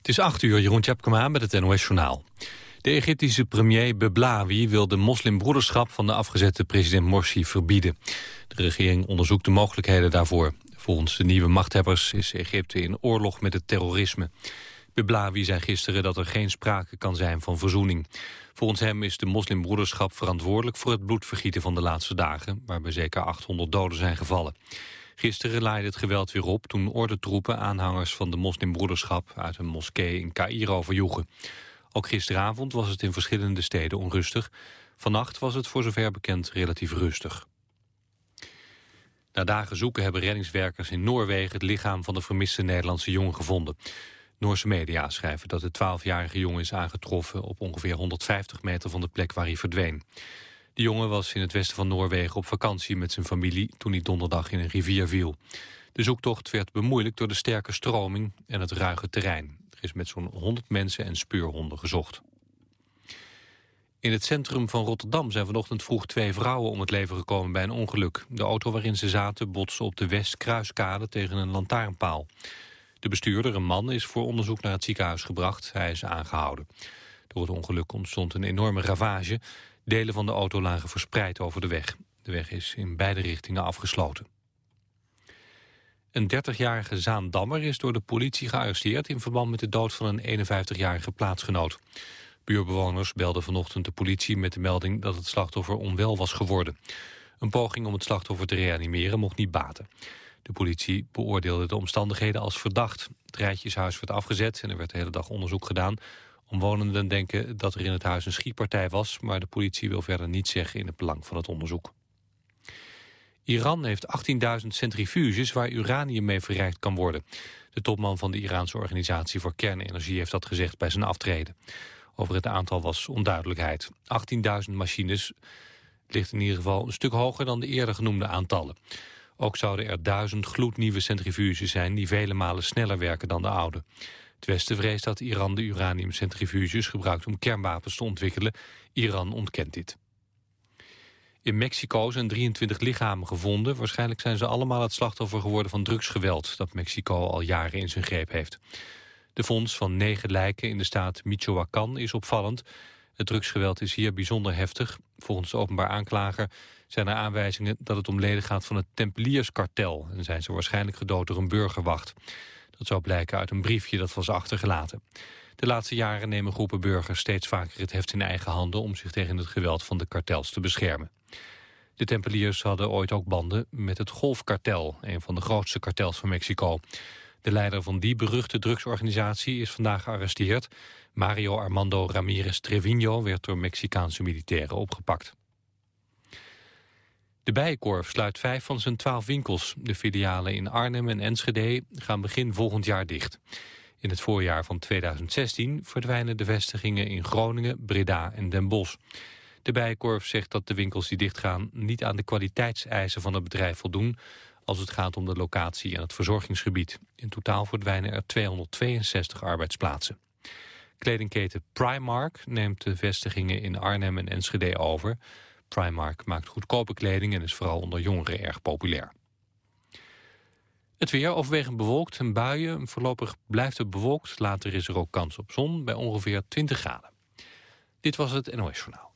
Het is 8 uur, Jeroen Tjepkema met het NOS-journaal. De Egyptische premier Beblawi wil de moslimbroederschap van de afgezette president Morsi verbieden. De regering onderzoekt de mogelijkheden daarvoor. Volgens de nieuwe machthebbers is Egypte in oorlog met het terrorisme. Beblawi zei gisteren dat er geen sprake kan zijn van verzoening. Volgens hem is de moslimbroederschap verantwoordelijk voor het bloedvergieten van de laatste dagen, waarbij zeker 800 doden zijn gevallen. Gisteren laaide het geweld weer op toen ordentroepen aanhangers van de moslimbroederschap uit een moskee in Cairo verjoegen. Ook gisteravond was het in verschillende steden onrustig. Vannacht was het voor zover bekend relatief rustig. Na dagen zoeken hebben reddingswerkers in Noorwegen het lichaam van de vermiste Nederlandse jongen gevonden. Noorse media schrijven dat de 12-jarige jongen is aangetroffen op ongeveer 150 meter van de plek waar hij verdween. De jongen was in het westen van Noorwegen op vakantie met zijn familie toen hij donderdag in een rivier viel. De zoektocht werd bemoeilijkt door de sterke stroming en het ruige terrein. Er is met zo'n 100 mensen en speurhonden gezocht. In het centrum van Rotterdam zijn vanochtend vroeg twee vrouwen om het leven gekomen bij een ongeluk. De auto waarin ze zaten botste op de Westkruiskade tegen een lantaarnpaal. De bestuurder, een man, is voor onderzoek naar het ziekenhuis gebracht. Hij is aangehouden. Door het ongeluk ontstond een enorme ravage. Delen van de auto lagen verspreid over de weg. De weg is in beide richtingen afgesloten. Een 30-jarige Zaandammer is door de politie gearresteerd... in verband met de dood van een 51-jarige plaatsgenoot. Buurbewoners belden vanochtend de politie met de melding... dat het slachtoffer onwel was geworden. Een poging om het slachtoffer te reanimeren mocht niet baten. De politie beoordeelde de omstandigheden als verdacht. Het rijtjeshuis werd afgezet en er werd de hele dag onderzoek gedaan. Omwonenden denken dat er in het huis een schietpartij was... maar de politie wil verder niets zeggen in het belang van het onderzoek. Iran heeft 18.000 centrifuges waar uranium mee verrijkt kan worden. De topman van de Iraanse organisatie voor kernenergie heeft dat gezegd bij zijn aftreden. Over het aantal was onduidelijkheid. 18.000 machines ligt in ieder geval een stuk hoger dan de eerder genoemde aantallen. Ook zouden er duizend gloednieuwe centrifuges zijn die vele malen sneller werken dan de oude. Het Westen vreest dat Iran de uraniumcentrifuges gebruikt om kernwapens te ontwikkelen. Iran ontkent dit. In Mexico zijn 23 lichamen gevonden. Waarschijnlijk zijn ze allemaal het slachtoffer geworden van drugsgeweld... dat Mexico al jaren in zijn greep heeft. De fonds van negen lijken in de staat Michoacán is opvallend. Het drugsgeweld is hier bijzonder heftig. Volgens de openbaar aanklager zijn er aanwijzingen dat het om leden gaat van het Tempelierskartel... en zijn ze waarschijnlijk gedood door een burgerwacht. Dat zou blijken uit een briefje dat was achtergelaten. De laatste jaren nemen groepen burgers steeds vaker het heft in eigen handen... om zich tegen het geweld van de kartels te beschermen. De Tempeliers hadden ooit ook banden met het Golfkartel... een van de grootste kartels van Mexico. De leider van die beruchte drugsorganisatie is vandaag gearresteerd. Mario Armando Ramirez Trevino werd door Mexicaanse militairen opgepakt. De Bijenkorf sluit vijf van zijn twaalf winkels. De filialen in Arnhem en Enschede gaan begin volgend jaar dicht. In het voorjaar van 2016 verdwijnen de vestigingen in Groningen, Breda en Den Bosch. De Bijenkorf zegt dat de winkels die dichtgaan niet aan de kwaliteitseisen van het bedrijf voldoen als het gaat om de locatie en het verzorgingsgebied. In totaal verdwijnen er 262 arbeidsplaatsen. Kledingketen Primark neemt de vestigingen in Arnhem en Enschede over. Primark maakt goedkope kleding en is vooral onder jongeren erg populair. Het weer overwegend bewolkt en buien. Voorlopig blijft het bewolkt. Later is er ook kans op zon bij ongeveer 20 graden. Dit was het NOS Journaal.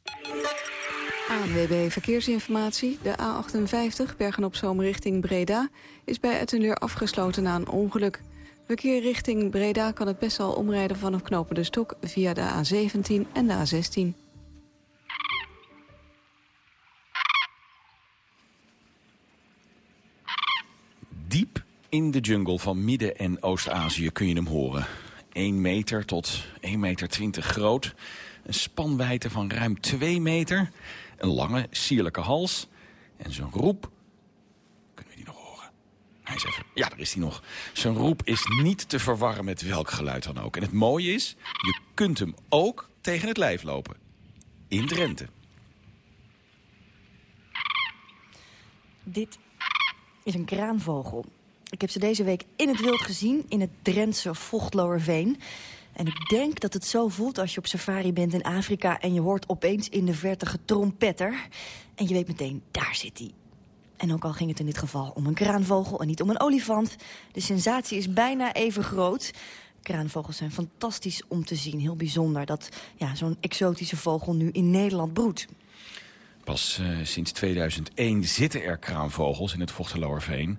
ANWB Verkeersinformatie. De A58 Bergen-op-Zoom richting Breda is bij Ettenleer afgesloten na een ongeluk. Verkeer richting Breda kan het best wel omrijden vanaf knopen de Stok via de A17 en de A16. Diep in de jungle van Midden- en Oost-Azië kun je hem horen. 1 meter tot 1 meter 20 groot. Een spanwijdte van ruim 2 meter. Een lange, sierlijke hals. En zijn roep... Kunnen we die nog horen? Hij is even... Ja, daar is hij nog. Zijn roep is niet te verwarren met welk geluid dan ook. En het mooie is, je kunt hem ook tegen het lijf lopen. In Drenthe. Dit is een kraanvogel. Ik heb ze deze week in het wild gezien, in het Drentse Vochtloerveen. En ik denk dat het zo voelt als je op safari bent in Afrika... en je hoort opeens in de verte getrompetter. En je weet meteen, daar zit hij. En ook al ging het in dit geval om een kraanvogel en niet om een olifant... de sensatie is bijna even groot. kraanvogels zijn fantastisch om te zien. Heel bijzonder dat ja, zo'n exotische vogel nu in Nederland broedt. Pas uh, sinds 2001 zitten er kraanvogels in het Vochteloerveen,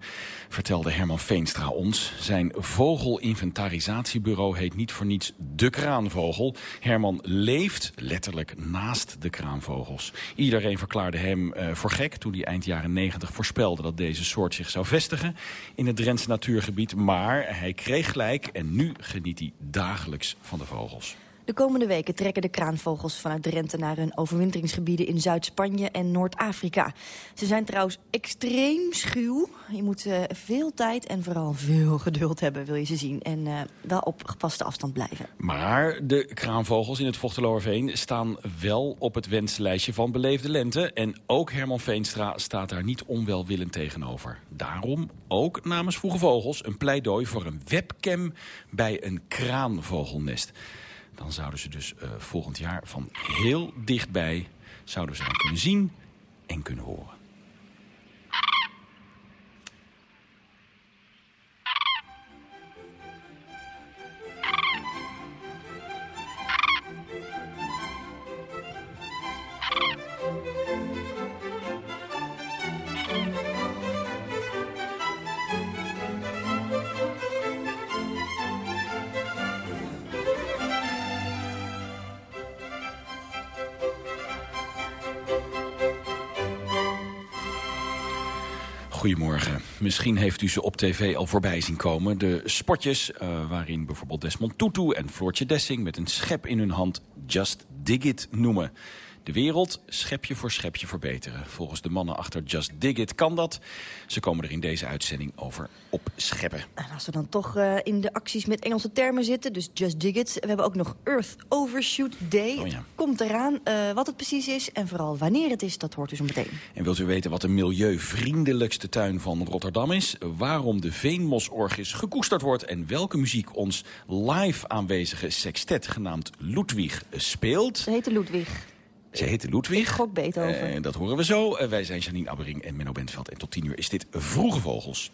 vertelde Herman Veenstra ons. Zijn vogelinventarisatiebureau heet niet voor niets de kraanvogel. Herman leeft letterlijk naast de kraanvogels. Iedereen verklaarde hem uh, voor gek toen hij eind jaren 90 voorspelde dat deze soort zich zou vestigen in het Drentse natuurgebied. Maar hij kreeg gelijk en nu geniet hij dagelijks van de vogels. De komende weken trekken de kraanvogels vanuit Drenthe naar hun overwinteringsgebieden in Zuid-Spanje en Noord-Afrika. Ze zijn trouwens extreem schuw. Je moet uh, veel tijd en vooral veel geduld hebben, wil je ze zien. En uh, wel op gepaste afstand blijven. Maar de kraanvogels in het Vochteloerveen staan wel op het wenslijstje van beleefde lente. En ook Herman Veenstra staat daar niet onwelwillend tegenover. Daarom ook namens Vroege Vogels een pleidooi voor een webcam bij een kraanvogelnest dan zouden ze dus uh, volgend jaar van heel dichtbij... zouden ze dan kunnen zien en kunnen horen. Goedemorgen. Misschien heeft u ze op tv al voorbij zien komen. De spotjes uh, waarin bijvoorbeeld Desmond Tutu en Floortje Dessing... met een schep in hun hand Just Dig It noemen. De wereld schepje voor schepje verbeteren. Volgens de mannen achter Just Dig It kan dat. Ze komen er in deze uitzending over opscheppen. En als we dan toch uh, in de acties met Engelse termen zitten, dus Just Dig It. We hebben ook nog Earth Overshoot Day. Oh ja. Komt eraan. Uh, wat het precies is en vooral wanneer het is, dat hoort u zo meteen. En wilt u weten wat de milieuvriendelijkste tuin van Rotterdam is? Waarom de Veenmosorgis gekoesterd wordt en welke muziek ons live aanwezige sextet genaamd Ludwig speelt? Ze heet Ludwig. Ze heette Ludwig. Ik gok Beethoven. Dat horen we zo. Uh, wij zijn Janine Abbering en Menno Bentveld. En tot tien uur is dit Vroege Vogels.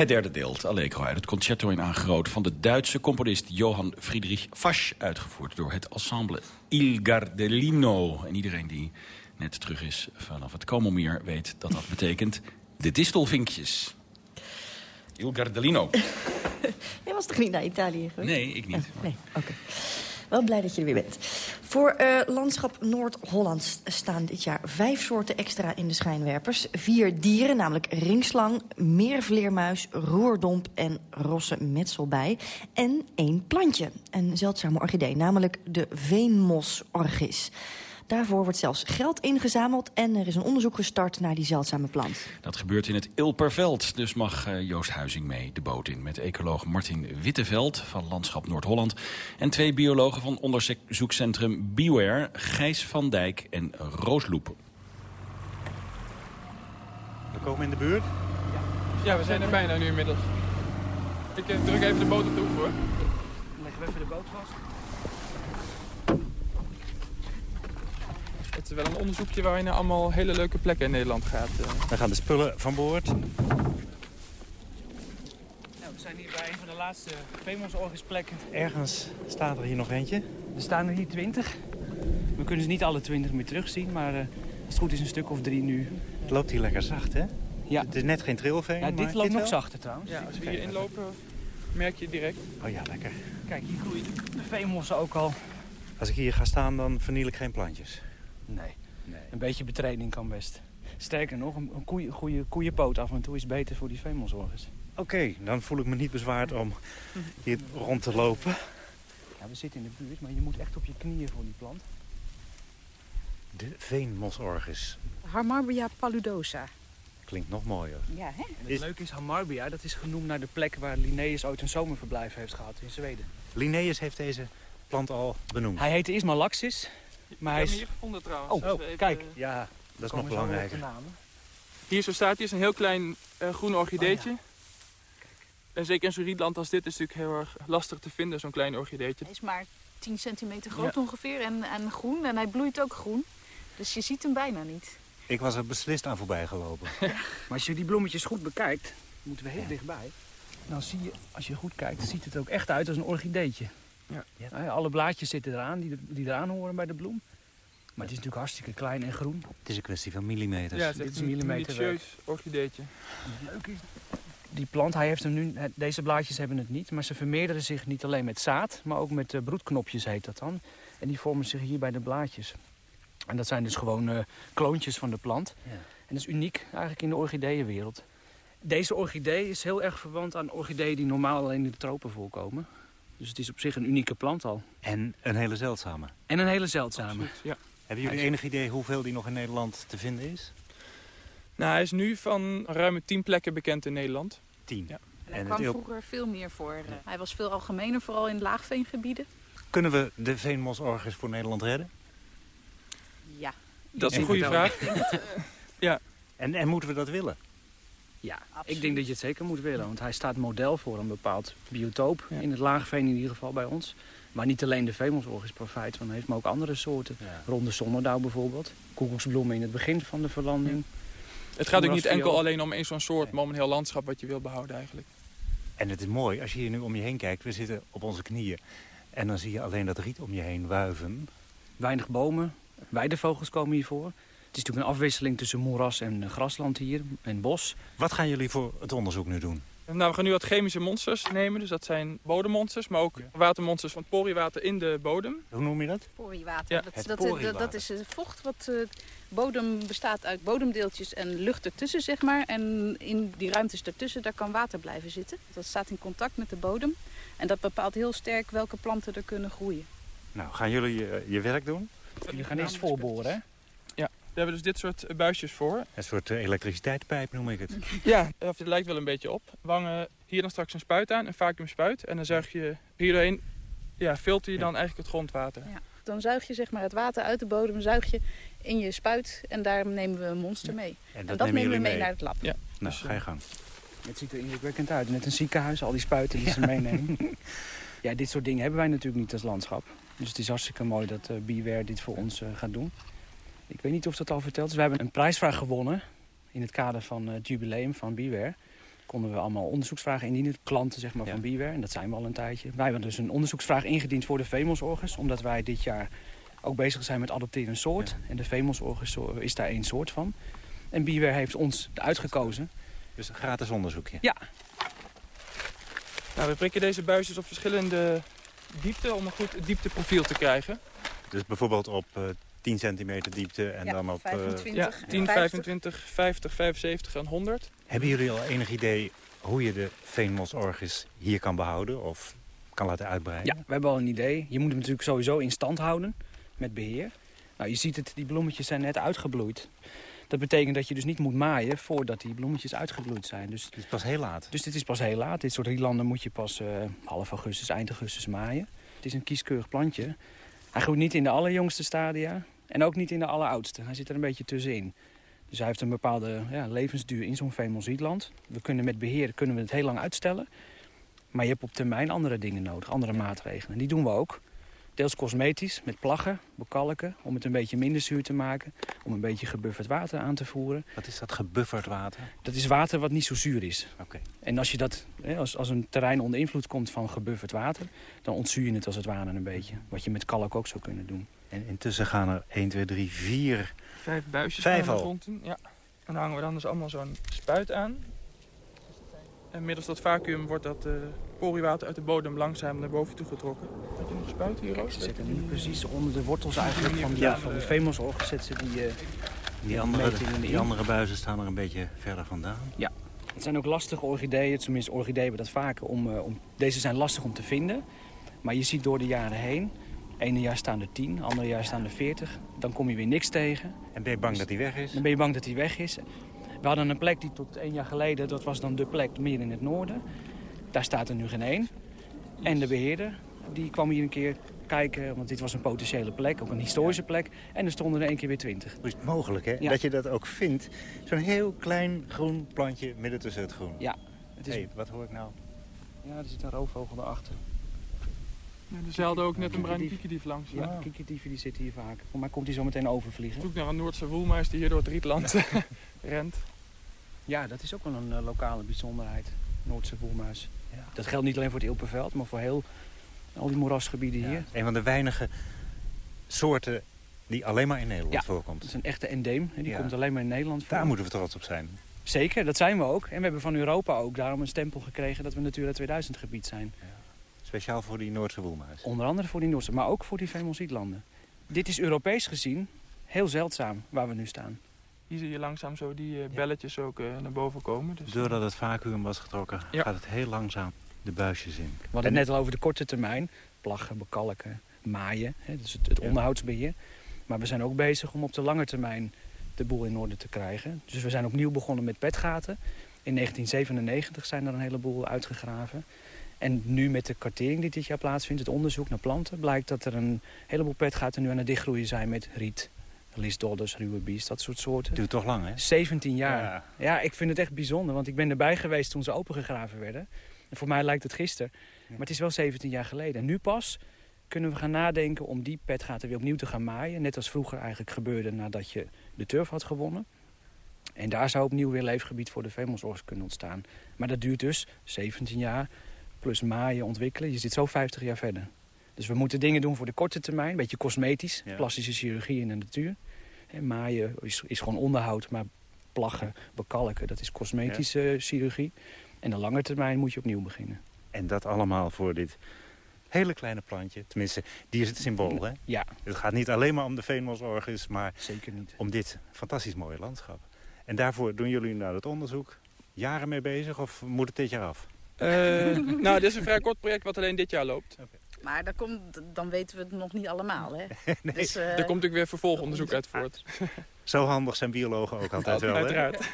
Het derde deel, het Allegro uit het concerto in A groot... van de Duitse componist Johann Friedrich Fasch... uitgevoerd door het ensemble Il Gardellino. En iedereen die net terug is vanaf het Komelmeer weet dat dat betekent... de distelvinkjes. Il Gardellino. Jij was toch niet naar Italië geweest? Nee, ik niet. Oh, nee, oké. Wel blij dat je er weer bent. Voor uh, Landschap Noord-Holland staan dit jaar vijf soorten extra in de schijnwerpers. Vier dieren, namelijk ringslang, meervleermuis, roerdomp en rosse metselbij. En één plantje, een zeldzame orchidee, namelijk de veenmosorchis. Daarvoor wordt zelfs geld ingezameld en er is een onderzoek gestart naar die zeldzame plant. Dat gebeurt in het Ilperveld, dus mag eh, Joost Huizing mee de boot in... met ecoloog Martin Witteveld van Landschap Noord-Holland... en twee biologen van onderzoekscentrum Beware, Gijs van Dijk en Roos Loep. We komen in de buurt? Ja, we zijn er bijna nu inmiddels. Ik eh, druk even de boot op de oever. Dan leggen we even de boot vast. Het is wel een onderzoekje waar je naar allemaal hele leuke plekken in Nederland gaat. Eh. We gaan de spullen van boord. Nou, we zijn hier bij een van de laatste Veemonsorgisplekken. Ergens staat er hier nog eentje. Er staan er hier twintig. We kunnen ze niet alle twintig meer terugzien, maar uh, als het goed is een stuk of drie nu. Het loopt hier lekker zacht, hè? Ja. Het is net geen trilveen, Ja, dit loopt nog zachter trouwens. Ja, als we hier inlopen merk je het direct. Oh ja, lekker. Kijk, hier groeien de veemossen ook al. Als ik hier ga staan, dan verniel ik geen plantjes. Nee. nee. Een beetje betraining kan best. Sterker nog, een, goede koeienpoot af en toe is beter voor die veemonzorgers. Oké, dan voel ik me niet bezwaard om hier rond te lopen. Ja, we zitten in de buurt, maar je moet echt op je knieën voor die plant. De veenmosorgus. Harmarbia paludosa. Klinkt nog mooier. Ja, hè? En het leuke is, Hamarbia, dat is genoemd naar de plek waar Linnaeus ooit een zomerverblijf heeft gehad in Zweden. Linnaeus heeft deze plant al benoemd. Hij heette eerst Malaxis, maar hij is... hier gevonden trouwens. Oh, dus even... kijk. Ja, dat is nog belangrijker. Hier zo staat, hier is een heel klein uh, groen orchideetje. Oh, En zeker in zo'n rietland als dit is het natuurlijk heel erg lastig te vinden, zo'n klein orchideetje. Hij is maar 10 centimeter groot ja. ongeveer en, en groen. En hij bloeit ook groen. Dus je ziet hem bijna niet. Ik was er beslist aan voorbij gelopen. maar als je die bloemetjes goed bekijkt, moeten we heel ja. dichtbij. Dan zie je, als je goed kijkt, ziet het ook echt uit als een orchideetje. Ja. Ja. Alle blaadjes zitten eraan, die, die eraan horen bij de bloem. Maar het is natuurlijk hartstikke klein en groen. Het is een kwestie van millimeters. Ja, het is, Dit is een millimeter orchideetje. Leuk is, die plant, hij heeft hem nu, deze blaadjes hebben het niet, maar ze vermeerderen zich niet alleen met zaad, maar ook met broedknopjes heet dat dan. En die vormen zich hier bij de blaadjes. En dat zijn dus gewoon uh, kloontjes van de plant. Ja. En dat is uniek eigenlijk in de orchideeënwereld. Deze orchidee is heel erg verwant aan orchideeën die normaal alleen in de tropen voorkomen. Dus het is op zich een unieke plant al. En een hele zeldzame. En een hele zeldzame. Absoluut, ja. Hebben jullie enig idee hoeveel die nog in Nederland te vinden is? Nou, hij is nu van ruime tien plekken bekend in Nederland. Tien? Ja. En hij kwam vroeger veel meer voor. Ja. Hij was veel algemener, vooral in laagveengebieden. Kunnen we de veenmosorgus voor Nederland redden? Ja. Dat is een goede vraag. ja. En, en moeten we dat willen? Ja, Absoluut. ik denk dat je het zeker moet willen. Want hij staat model voor een bepaald biotoop. Ja. In het laagveen in ieder geval bij ons. Maar niet alleen de veemonsorgus profijt van heeft, maar ook andere soorten. Ja. Ronde zonnedauw bijvoorbeeld. Koekoeksbloemen in het begin van de verlanding. Ja. Het gaat ook niet enkel alleen om één zo'n soort, maar om een heel landschap wat je wil behouden eigenlijk. En het is mooi, als je hier nu om je heen kijkt, we zitten op onze knieën. En dan zie je alleen dat riet om je heen wuiven. Weinig bomen, weidevogels komen hier voor. Het is natuurlijk een afwisseling tussen moeras en grasland hier, en bos. Wat gaan jullie voor het onderzoek nu doen? Nou, we gaan nu wat chemische monsters nemen. Dus dat zijn bodemmonsters, maar ook ja. watermonsters van het poriewater in de bodem. Hoe noem je dat? Poriewater. Ja. Dat, het dat, poriewater. dat, dat is het vocht wat uh, bodem bestaat uit bodemdeeltjes en lucht ertussen, zeg maar. En in die ruimtes ertussen, daar kan water blijven zitten. Dat staat in contact met de bodem. En dat bepaalt heel sterk welke planten er kunnen groeien. Nou, gaan jullie uh, je werk doen? Jullie gaan eerst voorboren, hè? Daar hebben we dus dit soort buisjes voor. Een soort elektriciteitspijp noem ik het. Ja, of het lijkt wel een beetje op. We hangen hier dan straks een spuit aan, een vacuümspuit. En dan zuig je hier doorheen, ja, filter je dan eigenlijk het grondwater. Ja. Dan zuig je zeg maar, het water uit de bodem, zuig je in je spuit. En daar nemen we een monster mee. En dat, en dat nemen we mee, mee, naar het lab. Ja. Nou, ga je gang. Het ziet er indrukwekkend uit. Net een ziekenhuis, al die spuiten die ze meenemen. ja, dit soort dingen hebben wij natuurlijk niet als landschap. Dus het is hartstikke mooi dat uh, Beware dit voor ons uh, gaat doen. Ik weet niet of dat al verteld is. We hebben een prijsvraag gewonnen in het kader van het jubileum van Beware. Konden we allemaal onderzoeksvragen indienen, klanten zeg maar, ja. van Beware. En dat zijn we al een tijdje. Wij hebben dus een onderzoeksvraag ingediend voor de Veemonsorgus. Omdat wij dit jaar ook bezig zijn met adopteren een soort. Ja. En de Veemonsorgus is daar één soort van. En Beware heeft ons uitgekozen. Dus een gratis onderzoekje? Ja. Nou, we prikken deze buisjes op verschillende diepte om een goed diepteprofiel te krijgen. Dus bijvoorbeeld op uh, 10 centimeter diepte en Ja, dan op... eh, 25. Ja, 10, 50. 25, 50, 75 en 100. hebben jullie al enig idee hoe je de veenmosorgis hier kan behouden of kan laten uitbreiden? Ja, we hebben al een idee. Je moet hem natuurlijk sowieso in stand houden met beheer. Nou, je ziet het, die bloemetjes zijn net uitgebloeid. Dat betekent dat je dus niet moet maaien voordat die bloemetjes uitgebloeid zijn. Dus, Het is pas heel laat. dus dit is pas heel laat. Dit soort rielanden moet je pas eh, half augustus, eind augustus maaien. Het is een kieskeurig plantje. Hij groeit niet in de allerjongste stadia en ook niet in de alleroudste. Hij zit er een beetje tussenin. Dus hij heeft een bepaalde ja, levensduur in zo'n veemelzietland. We kunnen met beheer kunnen we het heel lang uitstellen. Maar je hebt op termijn andere dingen nodig, andere maatregelen. En die doen we ook. Deels cosmetisch, met plaggen, bekalken, om het een beetje minder zuur te maken. Om een beetje gebufferd water aan te voeren. Wat is dat gebufferd water? Dat is water wat niet zo zuur is. Oké. En als, je dat, hè, als, als een terrein onder invloed komt van gebufferd water... dan ontzuur je het als het ware een beetje. Wat je met kalk ook zou kunnen doen. En intussen gaan er 1, 2, 3, 4... Vijf buisjes Vijf gaan er al? rond in. Ja. En dan hangen we dan dus allemaal zo'n spuit aan. En middels dat vacuüm wordt dat eh poriewater uit de bodem langzaam naar boven toe getrokken. Heb je nog spuit hier, Roos? Ze zitten nu precies onder de wortels eigenlijk van die, Ja. van die ze die... eh, Die andere, die in. andere buizen staan er een beetje verder vandaan. Het zijn ook lastige orchideeën, tenminste orchideeën hebben dat vaker. Om, eh, om, deze zijn lastig om te vinden. Maar je ziet door de jaren heen, ene jaar staan er 10, andere jaar staan er 40. Dan kom je weer niks tegen. En ben je bang dat hij weg is? Dan ben je bang dat hij weg is. We hadden een plek die tot één jaar geleden, dat was dan de plek meer in het noorden. Daar staat er nu geen één. En de beheerder, die kwam hier een keer kijken, want dit was een potentiële plek, ook een historische plek. En er stonden er één keer weer twintig. Hoe is het mogelijk, hè? Ja. Dat je dat ook vindt. Zo'n heel klein groen plantje midden tussen het groen. Ja, het is, Hé, wat hoor ik nou? ja, er zit een roofvogel erachter. Ja, er zeilde ook net een bruine Kiekendief. kiekendief langs. Ja, kiekerdieven die zitten hier vaak. Voor mij komt hij zo meteen overvliegen. Zoek naar een Noordse woelmuis die hier door het rietland rent. Ja, dat is ook wel een eh, lokale bijzonderheid. Noordse voelmuis. Ja. Dat geldt niet alleen voor het Ilperveld, maar voor heel al die moerasgebieden hier. Een van de weinige soorten die alleen maar in Nederland Ja. voorkomt. Dat is een echte endeem. hè, Die Ja. komt alleen maar in Nederland voor. Daar moeten we trots op zijn. Zeker, dat zijn we ook. En we hebben van Europa ook daarom een stempel gekregen dat we Natura 2000 gebied zijn. Speciaal voor die Noordse woelmuis. Onder andere voor die Noorse, maar ook voor die Vemelzietlanden. Dit is Europees gezien heel zeldzaam waar we nu staan. Hier zie je langzaam zo die eh, belletjes ook eh, naar boven komen. Dus, Doordat het vacuüm was getrokken, Ja. gaat het heel langzaam de buisjes in. We hadden het net al over de korte termijn. Plaggen, bekalken, maaien. Hè, dus het, het Ja. onderhoudsbeheer. Maar we zijn ook bezig om op de lange termijn de boel in orde te krijgen. Dus we zijn opnieuw begonnen met petgaten. In 1997 zijn er een heleboel uitgegraven. En nu met de kartering die dit jaar plaatsvindt, het onderzoek naar planten... blijkt dat er een heleboel petgaten nu aan het dichtgroeien zijn met riet. Lisdodders, ruwe bies, dat soort soorten. Duurt toch lang, hè? 17 jaar. Ja. Ja, ik vind het echt bijzonder, want ik ben erbij geweest toen ze opengegraven werden. En voor mij lijkt het gisteren, maar het is wel 17 jaar geleden. En nu pas kunnen we gaan nadenken om die petgaten weer opnieuw te gaan maaien. Net als vroeger eigenlijk gebeurde nadat je de turf had gewonnen. En daar zou opnieuw weer leefgebied voor de veemelsorgs kunnen ontstaan. Maar dat duurt dus 17 jaar, plus maaien, ontwikkelen. Je zit zo 50 jaar verder. Dus we moeten dingen doen voor de korte termijn, een beetje cosmetisch, Ja. plastische chirurgie in de natuur. En maaien is, is gewoon onderhoud, maar plaggen, bekalken, dat is cosmetische chirurgie. En de lange termijn moet je opnieuw beginnen. En dat allemaal voor dit hele kleine plantje. Tenminste, die is het symbool, hè? Ja, Het gaat niet alleen maar om de veenmosorgis, maar zeker niet. om dit fantastisch mooie landschap. En daarvoor doen jullie nou dat onderzoek jaren mee bezig of moet het dit jaar af? Eh, nou, dit is een vrij kort project wat alleen dit jaar loopt. Maar dan, komt, dan weten we het nog niet allemaal, hè? Dus, eh, Er komt natuurlijk weer vervolgonderzoek uit voort. Zo handig zijn biologen ook altijd wel, hè? Uiteraard.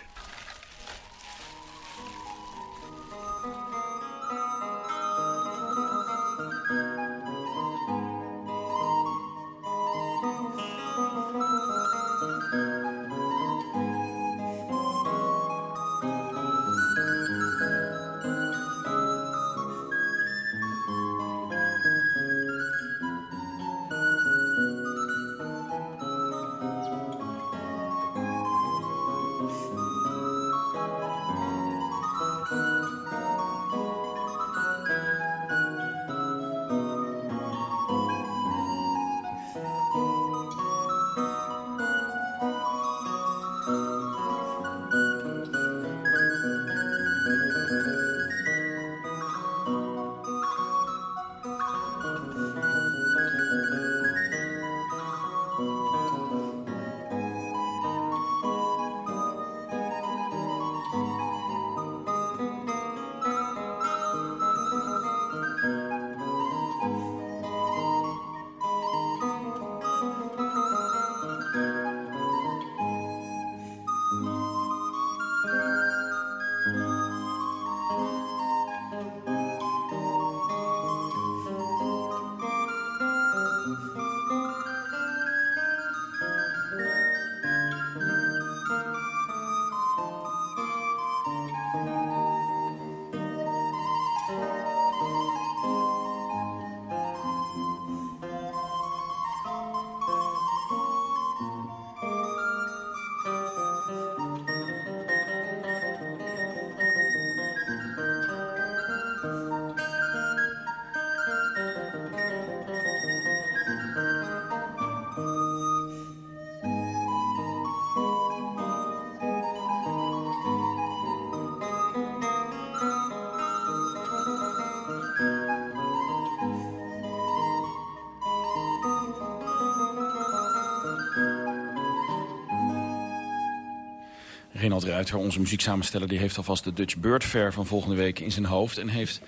Renald Ruiter, onze muzieksamensteller, die heeft alvast de Dutch Bird Fair van volgende week in zijn hoofd. En heeft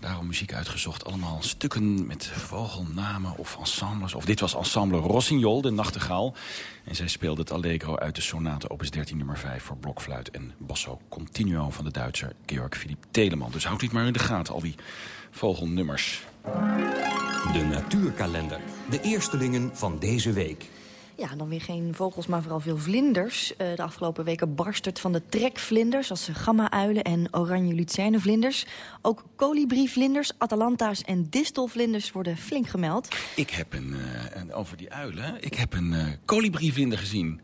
daarom muziek uitgezocht. Allemaal stukken met vogelnamen of ensembles. Of dit was ensemble Rossignol, de nachtegaal. En zij speelde het Allegro uit de sonate opus 13 nummer 5... voor blokfluit en basso continuo van de Duitser Georg Philipp Telemann. Dus houd dit maar in de gaten, al die vogelnummers. De natuurkalender. De eerstelingen van deze week. Ja, dan weer geen vogels, maar vooral veel vlinders. Uh, de afgelopen weken barst het van de trekvlinders... als gamma-uilen en oranje lucernevlinders. Ook kolibrievlinders, atalanta's en distelvlinders worden flink gemeld. Ik heb een, uh, over die uilen, ik heb een uh, kolibrievlinder gezien.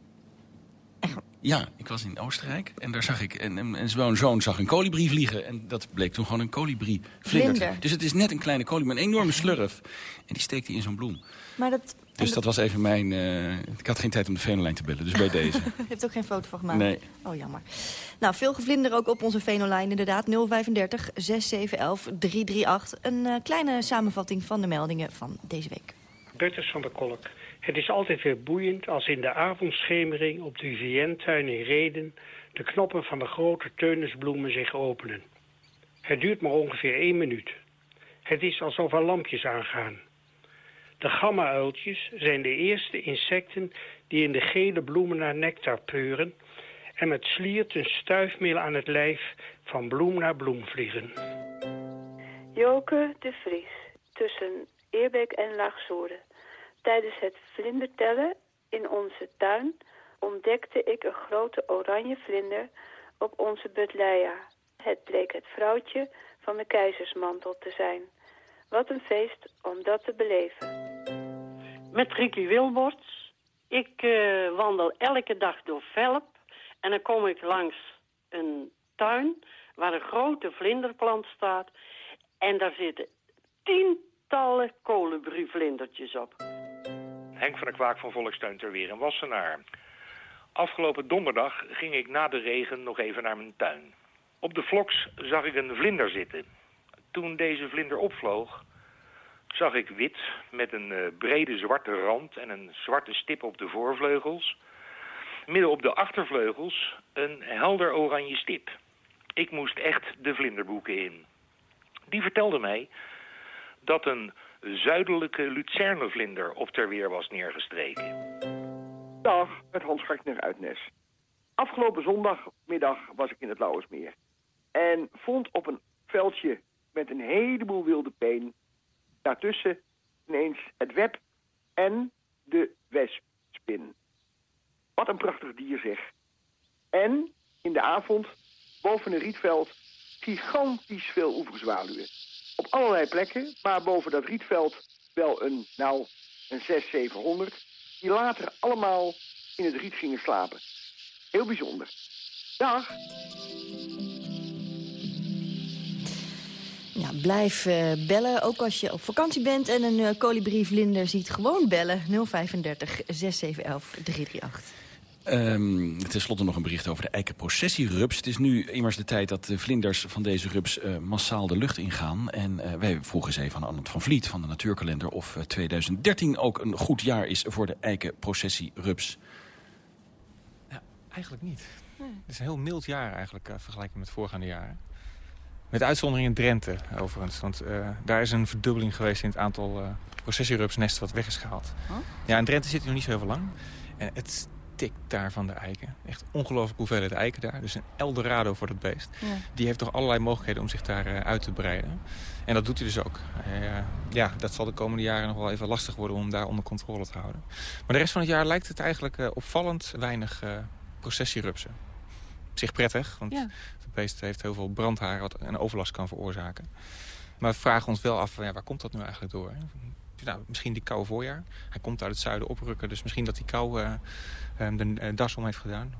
Echt? Ja, ik was in Oostenrijk en daar zag ik... en, en, en zo'n zoon zag een kolibrie vliegen. En dat bleek toen gewoon een kolibrievlinder. Dus het is net een kleine kolibrie, een enorme slurf. En die steekt hij in zo'n bloem. Maar dat dus dat was even mijn... Uh, ik had geen tijd om de Venolijn te bellen, dus bij deze. Je hebt ook geen foto van gemaakt? Nee. Oh, jammer. Nou, veel gevlinder ook op onze Venolijn inderdaad. 035 6711 338. Een uh, kleine samenvatting van de meldingen van deze week. Butters van de Kolk. Het is altijd weer boeiend als in de avondschemering op de VN-tuin in Reden... de knoppen van de grote teunisbloemen zich openen. Het duurt maar ongeveer één minuut. Het is alsof er lampjes aangaan. De gamma-uiltjes zijn de eerste insecten die in de gele bloemen naar nectar peuren... en met sliert een stuifmeel aan het lijf van bloem naar bloem vliegen. Joke de Vries, tussen Eerbeek en Laagsoeren. Tijdens het vlindertellen in onze tuin ontdekte ik een grote oranje vlinder op onze butleia. Het bleek het vrouwtje van de keizersmantel te zijn... Wat een feest om dat te beleven. Met Ricky Wilborts. Ik uh, wandel elke dag door Velp. En dan kom ik langs een tuin waar een grote vlinderplant staat. En daar zitten tientallen kolenbrievlindertjes op. Henk van der Kwaak van Volkstuin ter Weer in Wassenaar. Afgelopen donderdag ging ik na de regen nog even naar mijn tuin. Op de vloks zag ik een vlinder zitten toen deze vlinder opvloog, zag ik wit met een uh, brede zwarte rand en een zwarte stip op de voorvleugels. Midden op de achtervleugels een helder oranje stip. Ik moest echt de vlinderboeken in. Die vertelde mij dat een zuidelijke lucernevlinder op ter weer was neergestreken. Dag, het Hans Gartner uit Nes. Afgelopen zondagmiddag was ik in het Lauwersmeer. En vond op een veldje met een heleboel wilde peen. Daartussen ineens het web en de wespspin. Wat een prachtig dier zeg. En in de avond, boven een rietveld, gigantisch veel oeverzwaluwen. Op allerlei plekken, maar boven dat rietveld wel een, nou, een 6, 700... die later allemaal in het riet gingen slapen. Heel bijzonder. Dag! Ja, blijf uh, bellen, ook als je op vakantie bent en een uh, kolibrievlinder ziet. Gewoon bellen, 035 6711 338. Um, ten slotte nog een bericht over de eikenprocessierups. Het is nu immers de tijd dat de vlinders van deze rups uh, massaal de lucht ingaan. En uh, wij vroegen eens even aan Arnold van Vliet van de Natuurkalender... of uh, 2013 ook een goed jaar is voor de eikenprocessierups. Ja, eigenlijk niet. Nee. Het is een heel mild jaar eigenlijk, vergelijking met voorgaande jaren. Met uitzondering in Drenthe, overigens. Want uh, daar is een verdubbeling geweest in het aantal uh, processierupsnesten wat weg is gehaald. Ja, in Drenthe zit hij nog niet zo heel veel lang. En het stikt daar van de eiken. Echt ongelooflijk hoeveelheid eiken daar. Dus een Eldorado voor dat beest. Ja. Die heeft toch allerlei mogelijkheden om zich daar uh, uit te breiden. En dat doet hij dus ook. ja, dat zal de komende jaren nog wel even lastig worden om daar onder controle te houden. Maar de rest van het jaar lijkt het eigenlijk opvallend weinig processierupsen. Op zich prettig, want ja beest heeft heel veel brandhaar wat een overlast kan veroorzaken. Maar we vragen ons wel af, ja, waar komt dat nu eigenlijk door? Nou, misschien die koude voorjaar. Hij komt uit het zuiden oprukken, dus misschien dat die kou uh, de uh, das om heeft gedaan.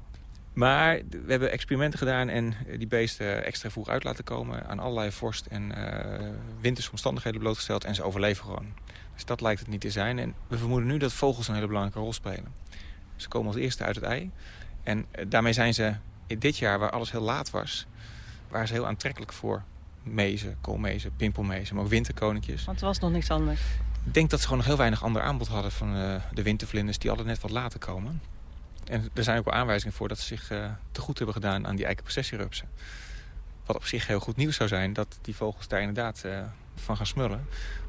Maar we hebben experimenten gedaan en die beesten extra vroeg uit laten komen... aan allerlei vorst en uh, winterse omstandigheden blootgesteld en ze overleven gewoon. Dus dat lijkt het niet te zijn. En we vermoeden nu dat vogels een hele belangrijke rol spelen. Ze komen als eerste uit het ei. En daarmee zijn ze dit jaar, waar alles heel laat was... waren ze heel aantrekkelijk voor mezen, koolmezen, pimpelmezen... maar ook winterkoninkjes. Want er was nog niks anders. Ik denk dat ze gewoon nog heel weinig ander aanbod hadden... van uh, de wintervlinders die altijd net wat later komen. En er zijn ook wel aanwijzingen voor dat ze zich te goed hebben gedaan aan die eikenprocessierupsen. Wat op zich heel goed nieuws zou zijn, dat die vogels daar inderdaad van gaan smullen.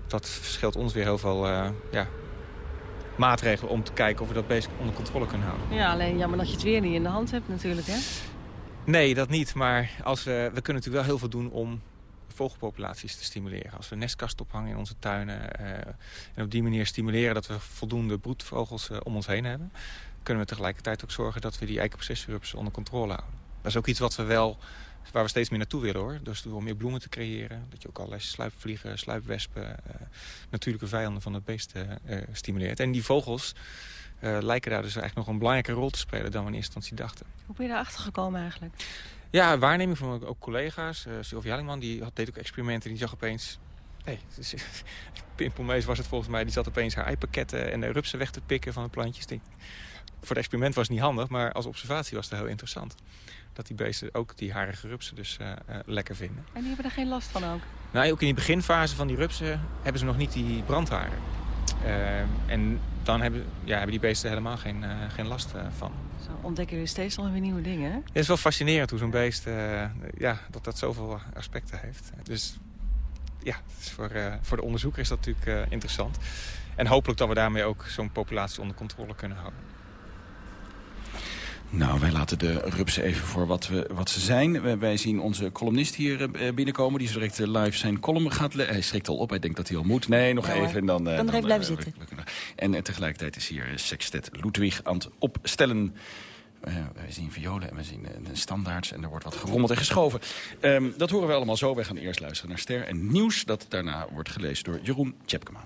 Dat verschilt ons weer heel veel ja, maatregelen om te kijken of we dat beest onder controle kunnen houden. Ja, alleen jammer dat je het weer niet in de hand hebt natuurlijk, hè? Nee, dat niet. Maar als we, we kunnen natuurlijk wel heel veel doen om vogelpopulaties te stimuleren. Als we nestkast ophangen in onze tuinen uh, en op die manier stimuleren dat we voldoende broedvogels uh, om ons heen hebben, kunnen we tegelijkertijd ook zorgen dat we die eikenprocessierups onder controle houden. Dat is ook iets wat we wel, waar we steeds meer naartoe willen hoor. Dus door meer bloemen te creëren, dat je ook allerlei sluipvliegen, sluipwespen, uh, natuurlijke vijanden van het beest stimuleert. En die vogels lijken daar dus eigenlijk nog een belangrijke rol te spelen dan we in eerste instantie dachten. Hoe ben je daarachter gekomen eigenlijk? Ja, waarneming van ook collega's. Uh, Sylvia Jellingman die had, deed ook experimenten. Die zag opeens... Nee, dus, Pimpelmees was het volgens mij. Die zat opeens haar eipakketten en de rupsen weg te pikken van de plantjes. Denk, voor het experiment was het niet handig, maar als observatie was het heel interessant. Dat die beesten ook die harige rupsen dus uh, uh, lekker vinden. En die hebben er geen last van ook? Nou, ook in die beginfase van die rupsen hebben ze nog niet die brandharen. en dan hebben, ja, hebben die beesten helemaal geen, geen last van ontdekken jullie steeds nog weer nieuwe dingen. het is wel fascinerend hoe zo'n beest, ja, dat dat zoveel aspecten heeft. Dus ja, voor, voor de onderzoeker is dat natuurlijk interessant. En hopelijk dat we daarmee ook zo'n populatie onder controle kunnen houden. Nou, wij laten de rupsen even voor wat, we, wat ze zijn. Wij zien onze columnist hier binnenkomen. Die zo direct live zijn column gaat. Hij schrikt al op. Hij denkt dat hij al moet. Nee, nog even. En dan, dan, dan even blijven zitten. En tegelijkertijd is hier Sextet Ludwig aan het opstellen. Uh, we zien violen en we zien uh, standaards en er wordt wat gerommeld en geschoven. Um, dat horen we allemaal zo. Wij gaan eerst luisteren naar Ster en Nieuws... dat daarna wordt gelezen door Jeroen Tjepkema.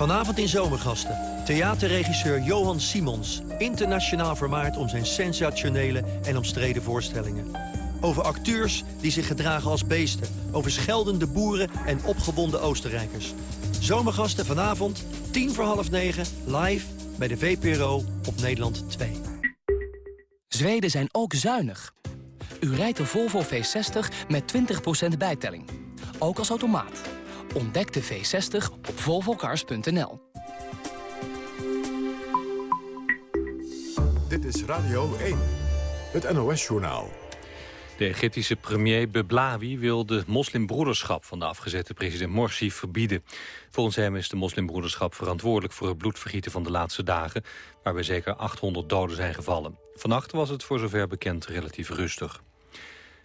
Vanavond in Zomergasten. Theaterregisseur Johan Simons. Internationaal vermaard om zijn sensationele en omstreden voorstellingen. Over acteurs die zich gedragen als beesten. Over scheldende boeren en opgebonden Oostenrijkers. Zomergasten vanavond, tien voor half negen, live bij de VPRO op Nederland 2. Zweden zijn ook zuinig. U rijdt de Volvo V60 met 20% bijtelling. Ook als automaat. Ontdek de V60 op volvocars.nl. Dit is Radio 1, het NOS-journaal. De Egyptische premier Beblawi wil de moslimbroederschap van de afgezette president Morsi verbieden. Volgens hem is de moslimbroederschap verantwoordelijk voor het bloedvergieten van de laatste dagen, waarbij zeker 800 doden zijn gevallen. Vannacht was het voor zover bekend relatief rustig.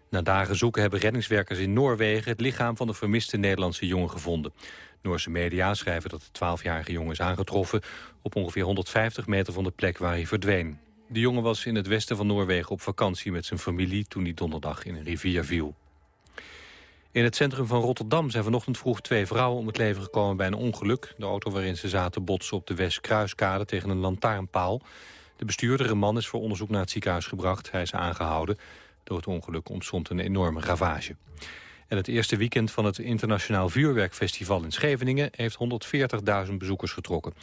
Na dagen zoeken hebben reddingswerkers in Noorwegen het lichaam van de vermiste Nederlandse jongen gevonden. Noorse media schrijven dat de 12-jarige jongen is aangetroffen op ongeveer 150 meter van de plek waar hij verdween. De jongen was in het westen van Noorwegen op vakantie met zijn familie... toen hij donderdag in een rivier viel. In het centrum van Rotterdam zijn vanochtend vroeg twee vrouwen om het leven gekomen bij een ongeluk. De auto waarin ze zaten botste op de Westkruiskade tegen een lantaarnpaal. De bestuurder, een man, is voor onderzoek naar het ziekenhuis gebracht. Hij is aangehouden. Door het ongeluk ontstond een enorme ravage. En het eerste weekend van het Internationaal Vuurwerkfestival in Scheveningen... heeft 140.000 bezoekers getrokken.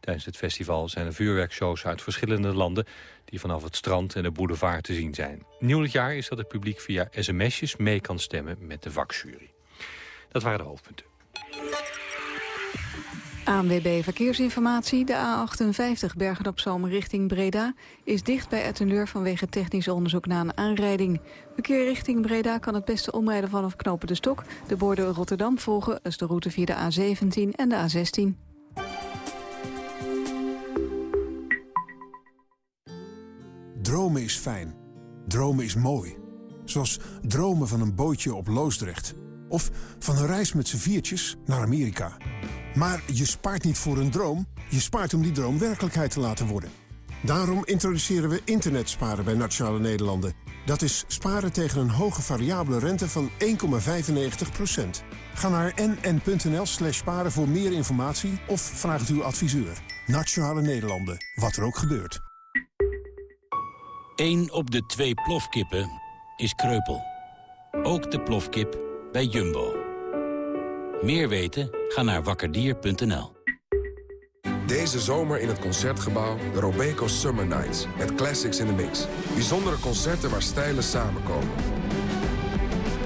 Tijdens het festival zijn er vuurwerkshows uit verschillende landen... die vanaf het strand en de boulevard te zien zijn. Nieuw dit jaar is dat het publiek via sms'jes mee kan stemmen met de vakjury. Dat waren de hoofdpunten. ANWB Verkeersinformatie. De A58 Bergen op Zoom richting Breda is dicht bij Ettenleur vanwege technisch onderzoek na een aanrijding. Verkeer richting Breda kan het beste omrijden vanaf Knopen de Stok. De borden Rotterdam volgen, dus de route via de A17 en de A16. Dromen is fijn. Dromen is mooi. Zoals dromen van een bootje op Loosdrecht. Of van een reis met z'n viertjes naar Amerika. Maar je spaart niet voor een droom, je spaart om die droom werkelijkheid te laten worden. Daarom introduceren we internetsparen bij Nationale Nederlanden. Dat is sparen tegen een hoge variabele rente van 1,95%. Ga naar nn.nl slash sparen voor meer informatie of vraag het uw adviseur. Nationale Nederlanden, wat er ook gebeurt. Eén op de twee plofkippen is kreupel. Ook de plofkip bij Jumbo. Meer weten? Ga naar wakkerdier.nl. Deze zomer in het Concertgebouw de Robeco Summer Nights. Met classics in the mix. Bijzondere concerten waar stijlen samenkomen.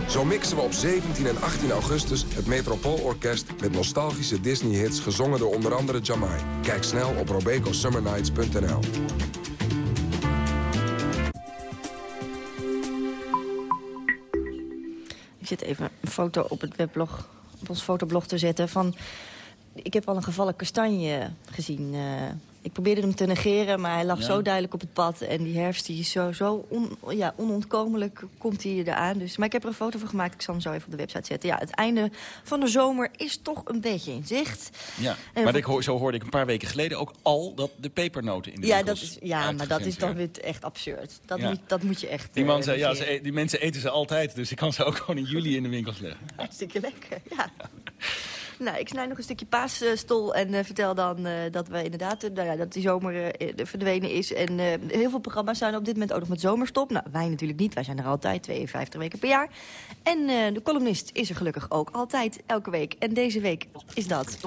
Zo mixen we op 17 en 18 augustus het Metropoolorkest... met nostalgische Disney-hits gezongen door onder andere Jamai. Kijk snel op robecosummernights.nl. Ik zit even een foto op het weblog, op ons fotoblog te zetten van... Ik heb al een gevallen kastanje gezien. Ik probeerde hem te negeren, maar hij lag Ja. zo duidelijk op het pad. En die herfst die is zo, zo on- ja, onontkomelijk komt hij eraan. Dus, maar ik heb er een foto van gemaakt. Ik zal hem zo even op de website zetten. Ja, het einde van de zomer is toch een beetje in zicht. Ja, En maar ik hoor, zo hoorde ik een paar weken geleden ook al dat de pepernoten in de Ja, dat is, ja maar dat is dan weer echt absurd. Dat, Ja. moet, dat moet je echt Die, man eh, zei, ja, ze, e- die mensen eten ze altijd, dus ik kan ze ook gewoon in juli in de winkels leggen. Hartstikke lekker, ja. Nou, ik snij nog een stukje paasstol en eh, vertel dan eh, dat we inderdaad eh, nou ja, dat die zomer verdwenen is. En heel veel programma's zijn op dit moment ook nog met zomerstop. Nou, wij natuurlijk niet. Wij zijn er altijd 52 weken per jaar. En de columnist is er gelukkig ook altijd, elke week. En deze week is dat.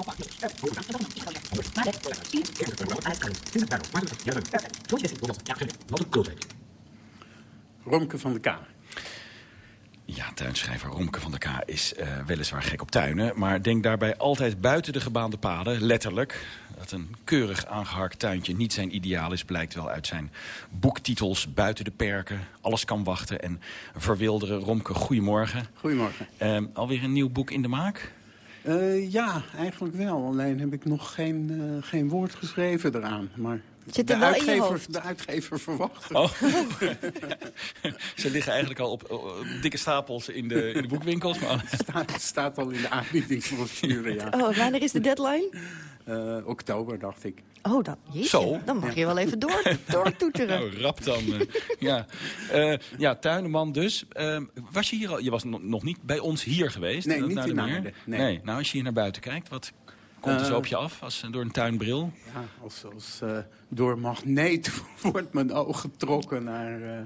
Romke van de K. Ja, tuinschrijver Romke van der K is eh, weliswaar gek op tuinen... maar denkt daarbij altijd buiten de gebaande paden, letterlijk. Dat een keurig aangeharkt tuintje niet zijn ideaal is... blijkt wel uit zijn boektitels Buiten de perken, Alles kan wachten... en Verwilderen. Romke, goedemorgen. Goedemorgen. Eh, alweer een nieuw boek in de maak? Eh, ja, eigenlijk wel. Alleen heb ik nog geen, eh, geen woord geschreven eraan. Maar Zit de, er wel in je uitgever, hoofd? de uitgever verwacht. Oh. Ze liggen eigenlijk al op, op dikke stapels in de, in de boekwinkels. Maar... Het staat, staat al in de aanbiedingsbrochure, ja. Oh, wanneer is de deadline? Eh, oktober, dacht ik. Oh, dan, jeetje, Zo. dan mag je wel even door, doortoeteren. Nou, rap dan. eh, ja. Eh, ja, tuinman dus. Eh, was je hier al? Je was no- nog niet bij ons hier geweest? Nee, niet naar de meer? Naarden, nee. Nou, als je hier naar buiten kijkt, wat komt zo Eh, op je af als, door een tuinbril? Ja, als, als eh, door magneet wordt mijn oog getrokken naar eh,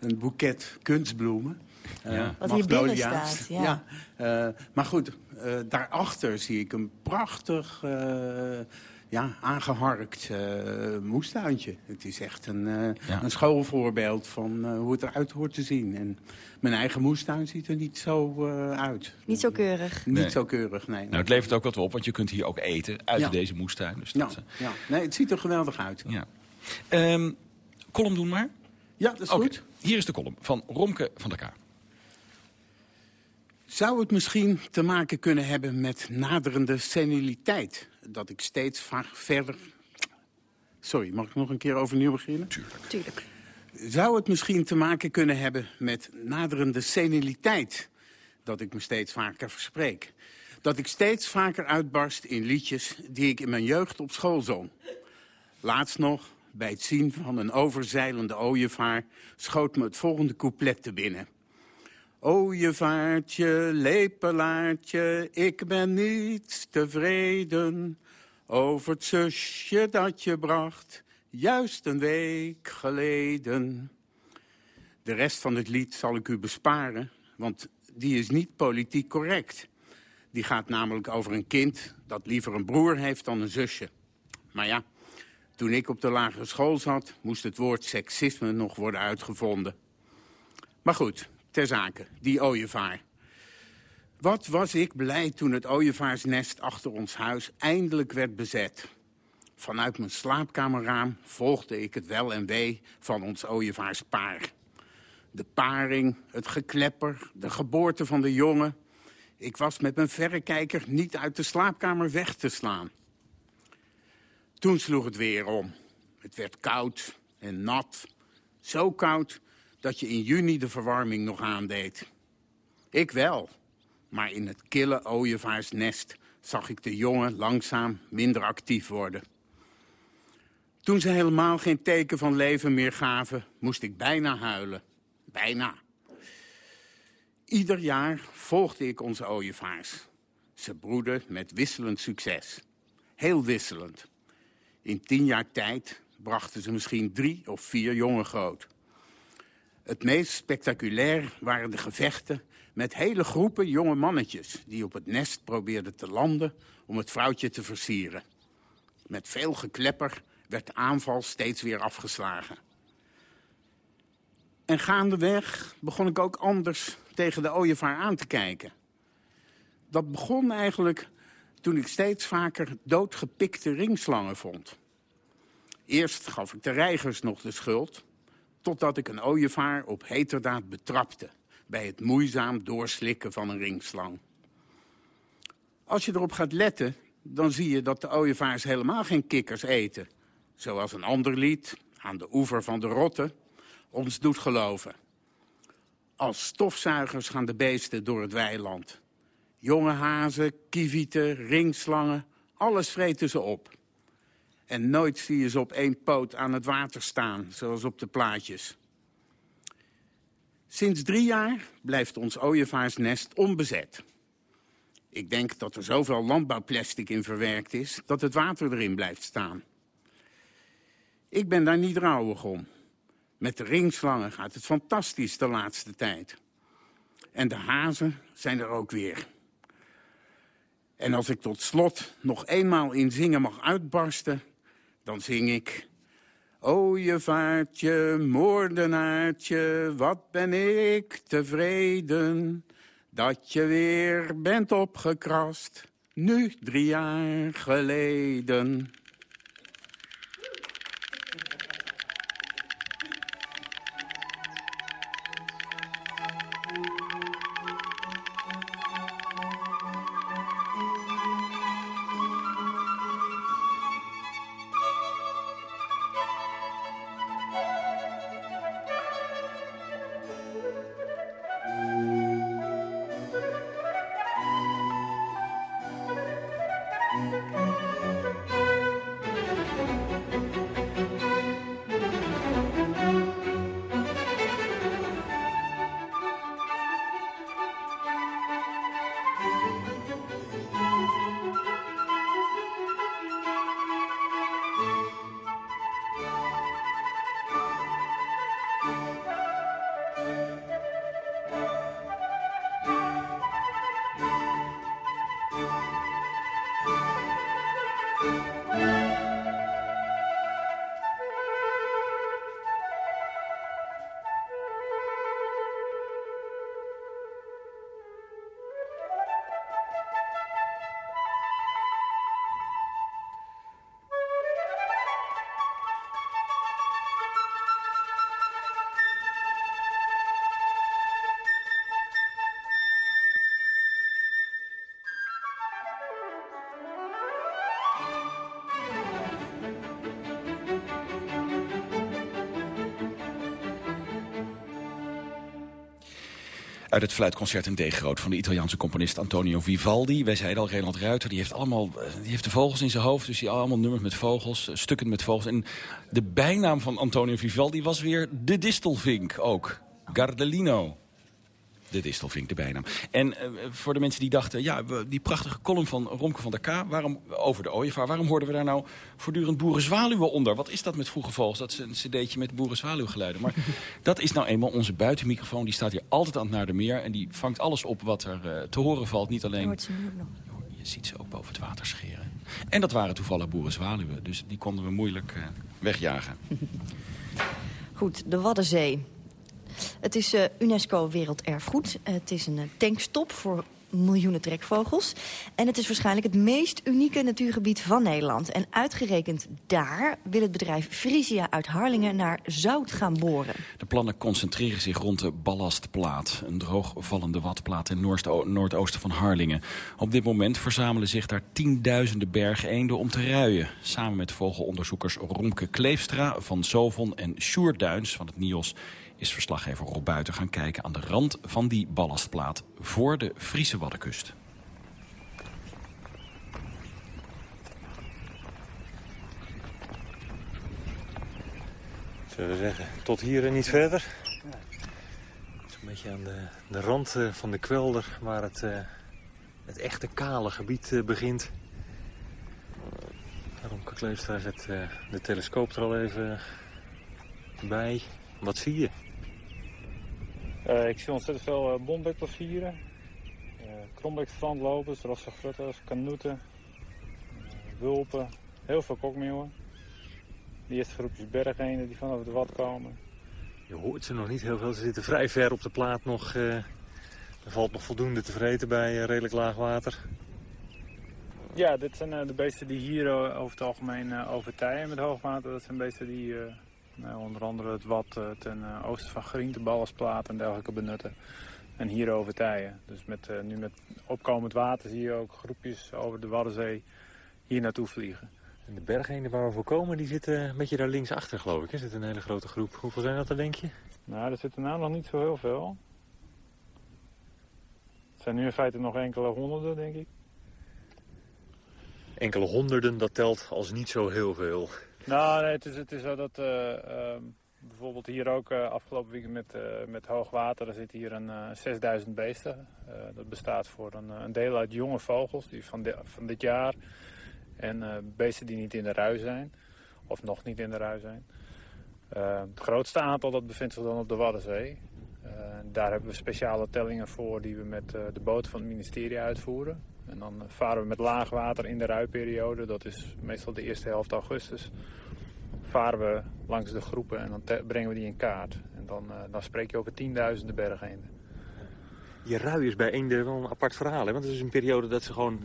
een boeket kunstbloemen. Eh, Ja. Wat hier binnen staat, ja. eh, maar goed, eh, daarachter zie ik een prachtig eh, ja, aangeharkt eh, moestuintje. Het is echt een, eh, Ja. een schoolvoorbeeld van eh, hoe het eruit hoort te zien. En mijn eigen moestuin ziet er niet zo eh, uit. Niet zo keurig. Niet zo keurig, nee. Nou, het levert ook wat op, want je kunt hier ook eten uit Ja. deze moestuin. Dus ja, dat, ja. Nee, het ziet er geweldig uit. ja. Ehm, column doen maar. Ja, dat is goed. Hier is de column van Romke van der K. Zou het misschien te maken kunnen hebben met naderende seniliteit? Dat ik steeds vaak verder... Sorry, mag ik nog een keer overnieuw beginnen? Tuurlijk. Zou het misschien te maken kunnen hebben met naderende seniliteit? Dat ik me steeds vaker verspreek. Dat ik steeds vaker uitbarst in liedjes die ik in mijn jeugd op school zong. Laatst nog, bij het zien van een overzeilende ooievaar... schoot me het volgende couplet te binnen. Ooievaartje, lepelaartje, ik ben niet tevreden over het zusje dat je bracht, juist een week geleden. De rest van het lied zal ik u besparen, want die is niet politiek correct. Die gaat namelijk over een kind dat liever een broer heeft dan een zusje. Maar ja, toen ik op de lagere school zat, moest het woord seksisme nog worden uitgevonden. Maar goed, ter zake, die ooievaar. Wat was ik blij toen het ooievaarsnest achter ons huis eindelijk werd bezet. Vanuit mijn slaapkamerraam volgde ik het wel en wee van ons ooievaarspaar. De paring, het geklepper, de geboorte van de jongen. Ik was met mijn verrekijker niet uit de slaapkamer weg te slaan. Toen sloeg het weer om. Het werd koud en nat. Zo koud dat je in juni de verwarming nog aandeed. Ik wel. Maar in het kille ooievaarsnest zag ik de jongen langzaam minder actief worden. Toen ze helemaal geen teken van leven meer gaven, moest ik bijna huilen. bijna. Ieder jaar volgde ik onze ooievaars. Ze broeden met wisselend succes. Heel wisselend. In tien jaar tijd brachten ze misschien drie of vier jongen groot. Het meest spectaculair waren de gevechten met hele groepen jonge mannetjes... die op het nest probeerden te landen om het vrouwtje te versieren. Met veel geklepper werd de aanval steeds weer afgeslagen. En gaandeweg begon ik ook anders tegen de ooievaar aan te kijken. Dat begon eigenlijk toen ik steeds vaker doodgepikte ringslangen vond. Eerst gaf ik de reigers nog de schuld... totdat ik een ooievaar op heterdaad betrapte... bij het moeizaam doorslikken van een ringslang. Als je erop gaat letten, dan zie je dat de ooievaars helemaal geen kikkers eten. Zoals een ander lied, aan de oever van de Rotte, ons doet geloven. Als stofzuigers gaan de beesten door het weiland. Jonge hazen, kievieten, ringslangen, alles vreten ze op. En nooit zie je ze op één poot aan het water staan, zoals op de plaatjes. Sinds drie jaar blijft ons ooievaarsnest onbezet. Ik denk dat er zoveel landbouwplastic in verwerkt is... dat het water erin blijft staan. Ik ben daar niet rouwig om. Met de ringslangen gaat het fantastisch de laatste tijd. En de hazen zijn er ook weer. En als ik tot slot nog eenmaal in zingen mag uitbarsten... dan zing ik... Ooievaartje, moordenaartje, wat ben ik tevreden... dat je weer bent opgekrast, nu drie jaar geleden... Uit het fluitconcert in D groot van de Italiaanse componist Antonio Vivaldi. Wij zeiden al, Renald Ruiter, die heeft, allemaal, die heeft de vogels in zijn hoofd. Dus die allemaal nummers met vogels, eh, stukken met vogels. En de bijnaam van Antonio Vivaldi was weer de distelvink ook. Gardelino. De distelvink, de bijnaam. En uh, voor de mensen die dachten, ja, die prachtige column van Romke van der K... Waarom, over de ooievaar, waarom hoorden we daar nou voortdurend boerenzwaluwen onder? Wat is dat met vroege vogels? Dat is een cd'tje met boerenzwaluwgeluiden. Maar dat is nou eenmaal onze buitenmicrofoon. Die staat hier altijd aan het naar de meer. En die vangt alles op wat er uh, te horen valt. Niet alleen... Je ziet ze ook boven het water scheren. En dat waren toevallig boerenzwaluwen. Dus die konden we moeilijk uh, wegjagen. Goed, de Waddenzee. Het is uh, UNESCO Werelderfgoed. Het is een tankstop voor miljoenen trekvogels. En het is waarschijnlijk het meest unieke natuurgebied van Nederland. En uitgerekend daar wil het bedrijf Frisia uit Harlingen naar zout gaan boren. De plannen concentreren zich rond de ballastplaat. Een droogvallende watplaat in noordoosten van Harlingen. Op dit moment verzamelen zich daar tienduizenden bergeenden om te ruien. Samen met vogelonderzoekers Romke Kleefstra van Sovon en Sjoerd Duins van het NIOS is verslaggever Rob Buiten gaan kijken aan de rand van die ballastplaat voor de Friese Waddenkust. Zullen we zeggen, tot hier en niet verder? Een beetje aan de, de rand eh, van de kwelder waar het, eh, het echte kale gebied eh, begint. Romke Kleefstra zet eh, de telescoop er al even bij. Wat zie je? Eh, ik zie ontzettend veel uh, bombekplevieren, uh, krombekstrandlopers, rosse grutters, kanoeten, wulpen, heel veel kokmeeuwen. De eerste groepjes bergenen die van over de wat komen. Je hoort ze nog niet heel veel. Ze zitten vrij ver op de plaat nog. Er valt nog voldoende te vreten bij redelijk laag water. Ja, dit zijn de beesten die hier over het algemeen overtijen met hoogwater. Dat zijn beesten die onder andere het wat ten oosten van Grien, de Ballasplaat en dergelijke benutten. En hier overtijen. Dus met, nu met opkomend water zie je ook groepjes over de Waddenzee hier naartoe vliegen. En de bergheden waar we voor komen, die zitten een beetje daar links achter, geloof ik. Er zit een hele grote groep. Hoeveel zijn dat er, denk je? Nou, er zitten nou nog niet zo heel veel. Het zijn nu in feite nog enkele honderden, denk ik. Enkele honderden, dat telt als niet zo heel veel. Nou, nee, het is, het is zo dat uh, uh, bijvoorbeeld hier ook uh, afgelopen weekend met, met hoog water... er zitten hier een 6000 beesten. dat bestaat voor een, een, deel uit jonge vogels die van, de, van dit jaar... En beesten die niet in de rui zijn. Of nog niet in de rui zijn. Het grootste aantal dat bevindt zich dan op de Waddenzee. Daar hebben we speciale tellingen voor die we met de boten van het ministerie uitvoeren. En dan varen we met laag water in de ruiperiode. Dat is meestal de eerste helft augustus. Varen we langs de groepen en dan brengen we die in kaart. En dan, dan spreek je over tienduizenden bergeenden. Je rui is bij eenden wel een apart verhaal. Hè? Want het is een periode dat ze gewoon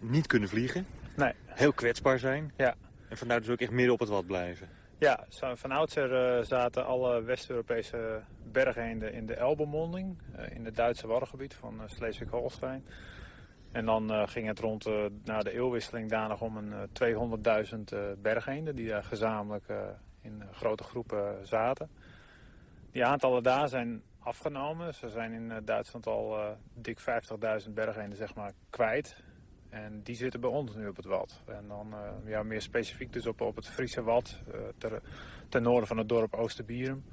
niet kunnen vliegen. Nee. Heel kwetsbaar zijn. Ja. En vandaar dus ook echt midden op het wat blijven. Ja, van oudsher uh, zaten alle West-Europese bergeenden in de Elbemonding. In het Duitse Waddengebied van Schleswig-Holstein. En dan ging het rond na de eeuwwisseling daar nog om een 200.000 bergeenden. Die daar gezamenlijk in grote groepen zaten. Die aantallen daar zijn afgenomen. Ze zijn in Duitsland al dik 50.000 bergeenden zeg maar, kwijt. En die zitten bij ons nu op het Wad. En dan uh, ja, meer specifiek dus op, op het Friese Wad, uh, ter, ten noorden van het dorp Oosterbierum.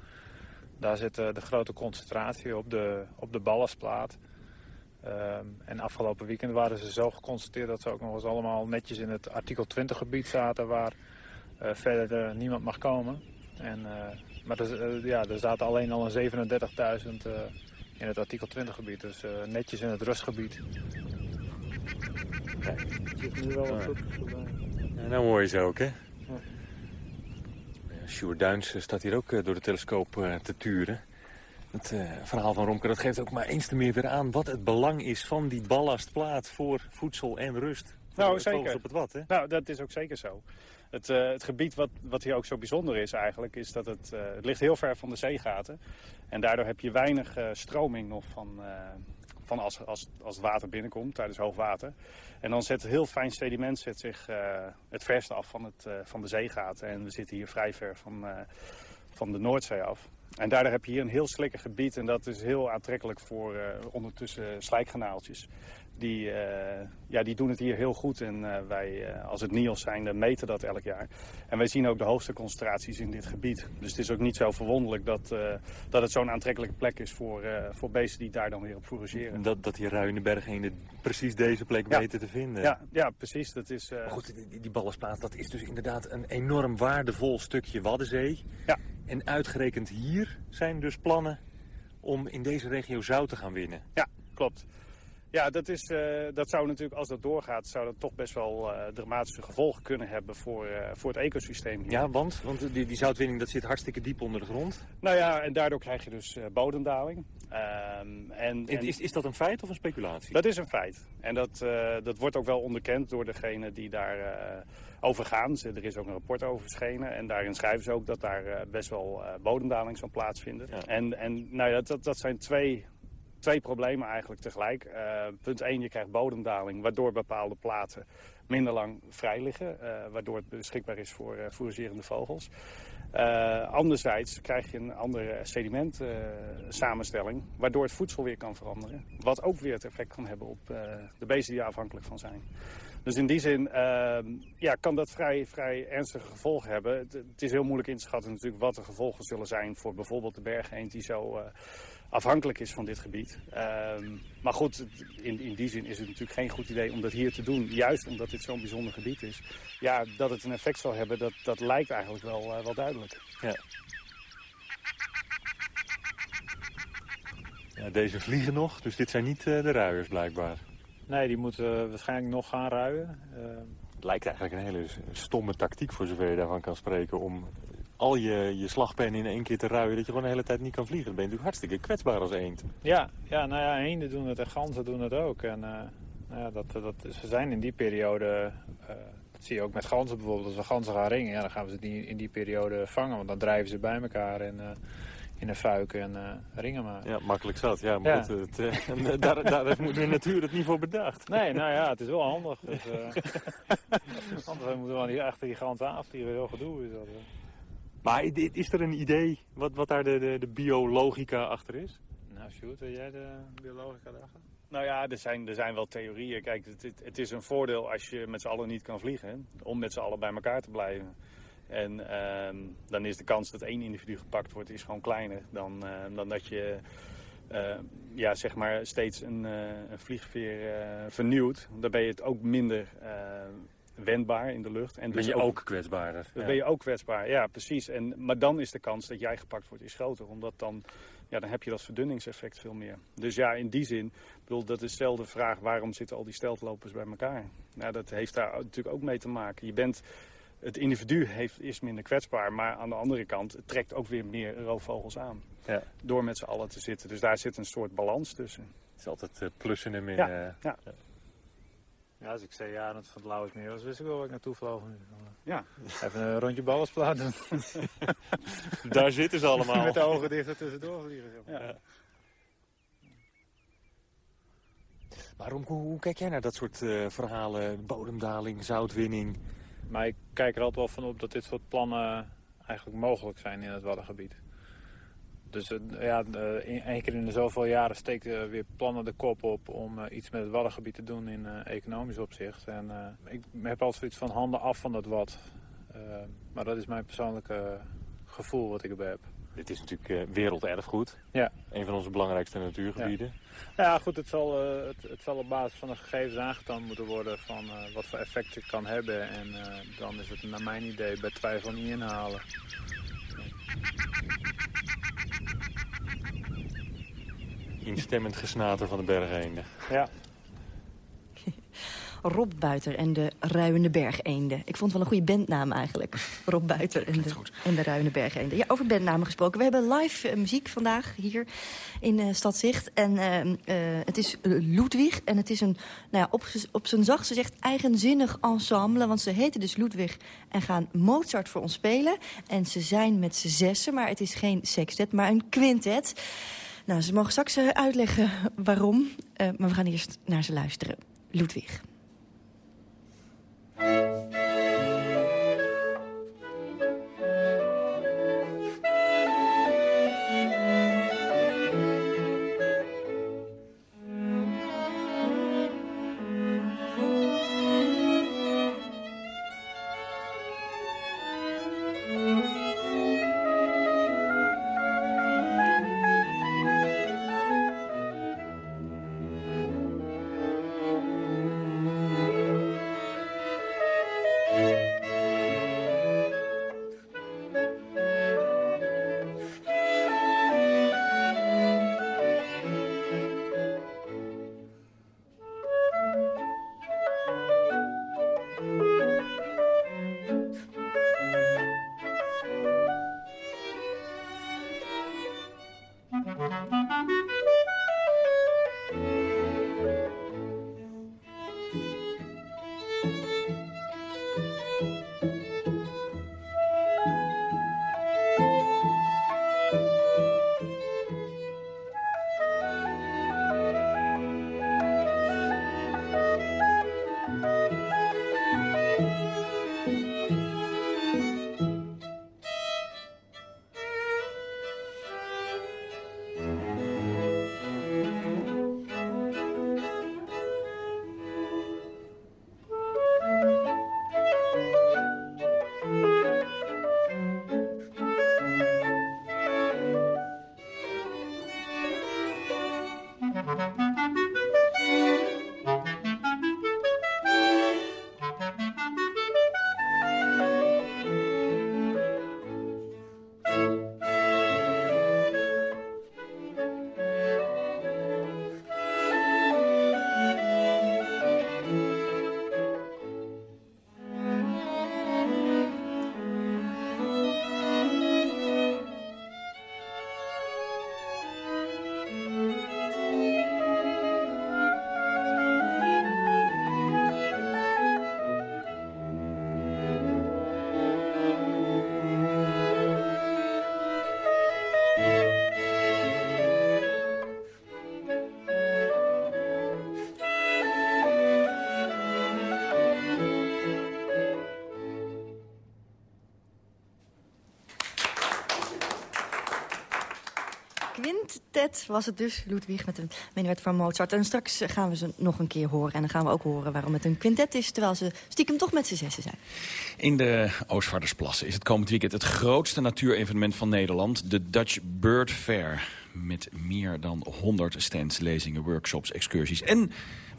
Daar zit uh, de grote concentratie op de, op de Ballasplaat. Um, en afgelopen weekend waren ze zo geconstateerd dat ze ook nog eens allemaal netjes in het artikel 20 gebied zaten... waar verder niemand mag komen. En, maar er, ja, er zaten alleen al een 37.000 in het artikel 20 gebied. Dus netjes in het rustgebied. Ja, zit nu wel wat goed ja, nou hoor je ze ook, hè? Ja. Sjoerd Duins staat hier ook door de telescoop te turen. Het uh, verhaal van Romke dat geeft ook maar eens te meer weer aan... wat het belang is van die ballastplaat voor voedsel en rust. Nou, zeker. op het wat, hè? Nou, dat is ook zeker zo. Het, uh, het gebied wat, wat hier ook zo bijzonder is eigenlijk... is dat het, uh, het ligt heel ver van de zeegaten. En daardoor heb je weinig stroming nog van van als, als, als het water binnenkomt tijdens hoogwater. En dan zet heel fijn sediment zet zich het verste af van, het, van de zeegaten. En we zitten hier vrij ver van, van de Noordzee af. En daardoor heb je hier een heel slikker gebied en dat is heel aantrekkelijk voor ondertussen slijkgenaaltjes. Die, ja, die doen het hier heel goed en wij als het NIOS zijn meten dat elk jaar. En wij zien ook de hoogste concentraties in dit gebied. Dus het is ook niet zo verwonderlijk dat, dat het zo'n aantrekkelijke plek is voor, voor beesten die daar dan weer op fourageren. Dat, dat die ruinebergenen precies deze plek ja. weten te vinden. Ja, ja precies. Dat is, maar goed, die, die dat is dus inderdaad een enorm waardevol stukje Waddenzee. Ja. En uitgerekend hier zijn dus plannen om in deze regio zout te gaan winnen. Ja, klopt. Ja, dat, is, uh, dat zou natuurlijk, als dat doorgaat, zou dat toch best wel uh, dramatische gevolgen kunnen hebben voor, uh, voor het ecosysteem hier. Ja, want? Want die, die zoutwinning dat zit hartstikke diep onder de grond. Nou ja, en daardoor krijg je dus bodemdaling. Um, en, en... Is, is dat een feit of een speculatie? Dat is een feit. En dat, dat wordt ook wel onderkend door degene die daar over gaan. Er is ook een rapport over verschenen. En daarin schrijven ze ook dat daar best wel bodemdaling zal plaatsvinden. Ja. En, en nou ja, dat, dat zijn twee twee problemen eigenlijk tegelijk. Uh, punt 1, je krijgt bodemdaling, waardoor bepaalde platen minder lang vrij liggen. Uh, waardoor het beschikbaar is voor uh, vogels. anderzijds krijg je een andere sediment samenstelling, waardoor het voedsel weer kan veranderen. Wat ook weer het effect kan hebben op de beesten die er afhankelijk van zijn. Dus in die zin ja, kan dat vrij, vrij ernstige gevolgen hebben. Het, het, is heel moeilijk in te schatten natuurlijk wat de gevolgen zullen zijn voor bijvoorbeeld de bergeend die zo afhankelijk is van dit gebied. Ehm, maar goed, in, in die zin is het natuurlijk geen goed idee om dat hier te doen. Juist omdat dit zo'n bijzonder gebied is. Ja, dat het een effect zal hebben, dat, dat lijkt eigenlijk wel, eh, wel duidelijk. Ja. Ja, deze vliegen nog, dus dit zijn niet eh, de ruiers blijkbaar. Nee, die moeten waarschijnlijk nog gaan ruien. Eh, Het lijkt eigenlijk een hele stomme tactiek voor zover je daarvan kan spreken... om al je, je slagpen in één keer te ruien, dat je gewoon de hele tijd niet kan vliegen. Dan ben je natuurlijk hartstikke kwetsbaar als eend. Ja, ja, nou ja, eenden doen het en ganzen doen het ook. En eh, nou ja, dat, dat, ze zijn in die periode, eh, dat zie je ook met ganzen bijvoorbeeld. Als we ganzen gaan ringen, ja, dan gaan we ze die, in die periode vangen. Want dan drijven ze bij elkaar en eh, in een fuik en ringen maken. Ja, makkelijk zat. Ja, maar Ja. goed, het, daar, daar moet de natuur het niet voor bedacht. Nee, nou ja, het is wel handig. Dus, eh, anders moeten we wel niet achter die ganzen aanvliegen. Heel gedoe is dat. hè. Maar is er een idee wat, wat daar de, de, de biologica achter is? Nou, Sjoerd, weet jij de biologica daarachter? Nou ja, er zijn, er zijn wel theorieën. Kijk, het, het, is een voordeel als je met z'n allen niet kan vliegen. Om met z'n allen bij elkaar te blijven. En ehm, dan is de kans dat één individu gepakt wordt is gewoon kleiner dan, eh, dan dat je eh, ja, zeg maar steeds een, eh, een vliegveer eh, vernieuwt. Dan ben je het ook minder wendbaar in de lucht. En Ben dus je ook kwetsbaarder. Dan Ja. ben je ook kwetsbaar, ja precies. En, maar dan is de kans dat jij gepakt wordt is groter. Omdat dan, ja, dan heb je dat verdunningseffect veel meer. Dus ja, in die zin, bedoel, dat is dezelfde vraag... waarom zitten al die steltlopers bij elkaar? Nou, dat heeft daar natuurlijk ook mee te maken. Je bent, het individu heeft, is minder kwetsbaar. Maar aan de andere kant, het trekt ook weer meer roofvogels aan. Ja. Door met z'n allen te zitten. Dus daar zit een soort balans tussen. Het is altijd eh, plussen en min. Ja, eh. ja. Ja, als ik zei ja, dat van het Lauwersmeer was, wist ik wel waar ik naartoe vloog. Ja. Even een rondje ballensplat doen. Daar zitten ze allemaal. Met de ogen dicht er tussendoor vliegen. zeg maar. Ja. Maar hoe, hoe kijk jij naar dat soort eh, verhalen? Bodemdaling, zoutwinning. Maar ik kijk er altijd wel van op dat dit soort plannen eigenlijk mogelijk zijn in het Waddengebied. Dus eh, ja, eh, in- één keer in de zoveel jaren steekt er weer plannen de kop op om eh, iets met het Waddengebied te doen in eh, economisch opzicht. En eh, ik heb altijd zoiets van handen af van dat Wad. Eh, maar dat is mijn persoonlijke gevoel wat ik erbij heb. Dit is natuurlijk eh, werelderfgoed. Ja. Een van onze belangrijkste natuurgebieden. Ja, goed, het zal, eh, het, het zal op basis van de gegevens aangetoond moeten worden van eh, wat voor effect het kan hebben. En eh, dan is het naar mijn idee bij twijfel niet inhalen. Instemmend gesnater van de bergeenden. Ja. Rob Buiter en de Ruiende Bergeenden. Ik vond het wel een goede bandnaam eigenlijk. Rob Buiter en de, en de Ruiende Bergeenden. Ja, over bandnamen gesproken. We hebben live eh, muziek vandaag hier in eh, Stadzicht. En eh, eh, het is Ludwig. En het is een, nou ja, op, z'n- op zijn zacht gezegd, eigenzinnig ensemble. Want ze heten dus Ludwig en gaan Mozart voor ons spelen. En ze zijn met z'n zessen, maar het is geen sextet, maar een quintet. Nou, ze mogen straks eh, uitleggen waarom. Eh, maar we gaan eerst naar ze luisteren. Ludwig. Was het dus. Ludwig met een menuet van Mozart. En straks gaan we ze nog een keer horen. En dan gaan we ook horen waarom het een quintet is... terwijl ze stiekem toch met z'n zessen zijn. In de Oostvaardersplassen is het komend weekend het grootste natuurevenement van Nederland. De Dutch Bird Fair. Met meer dan 100 stands, lezingen, workshops, excursies en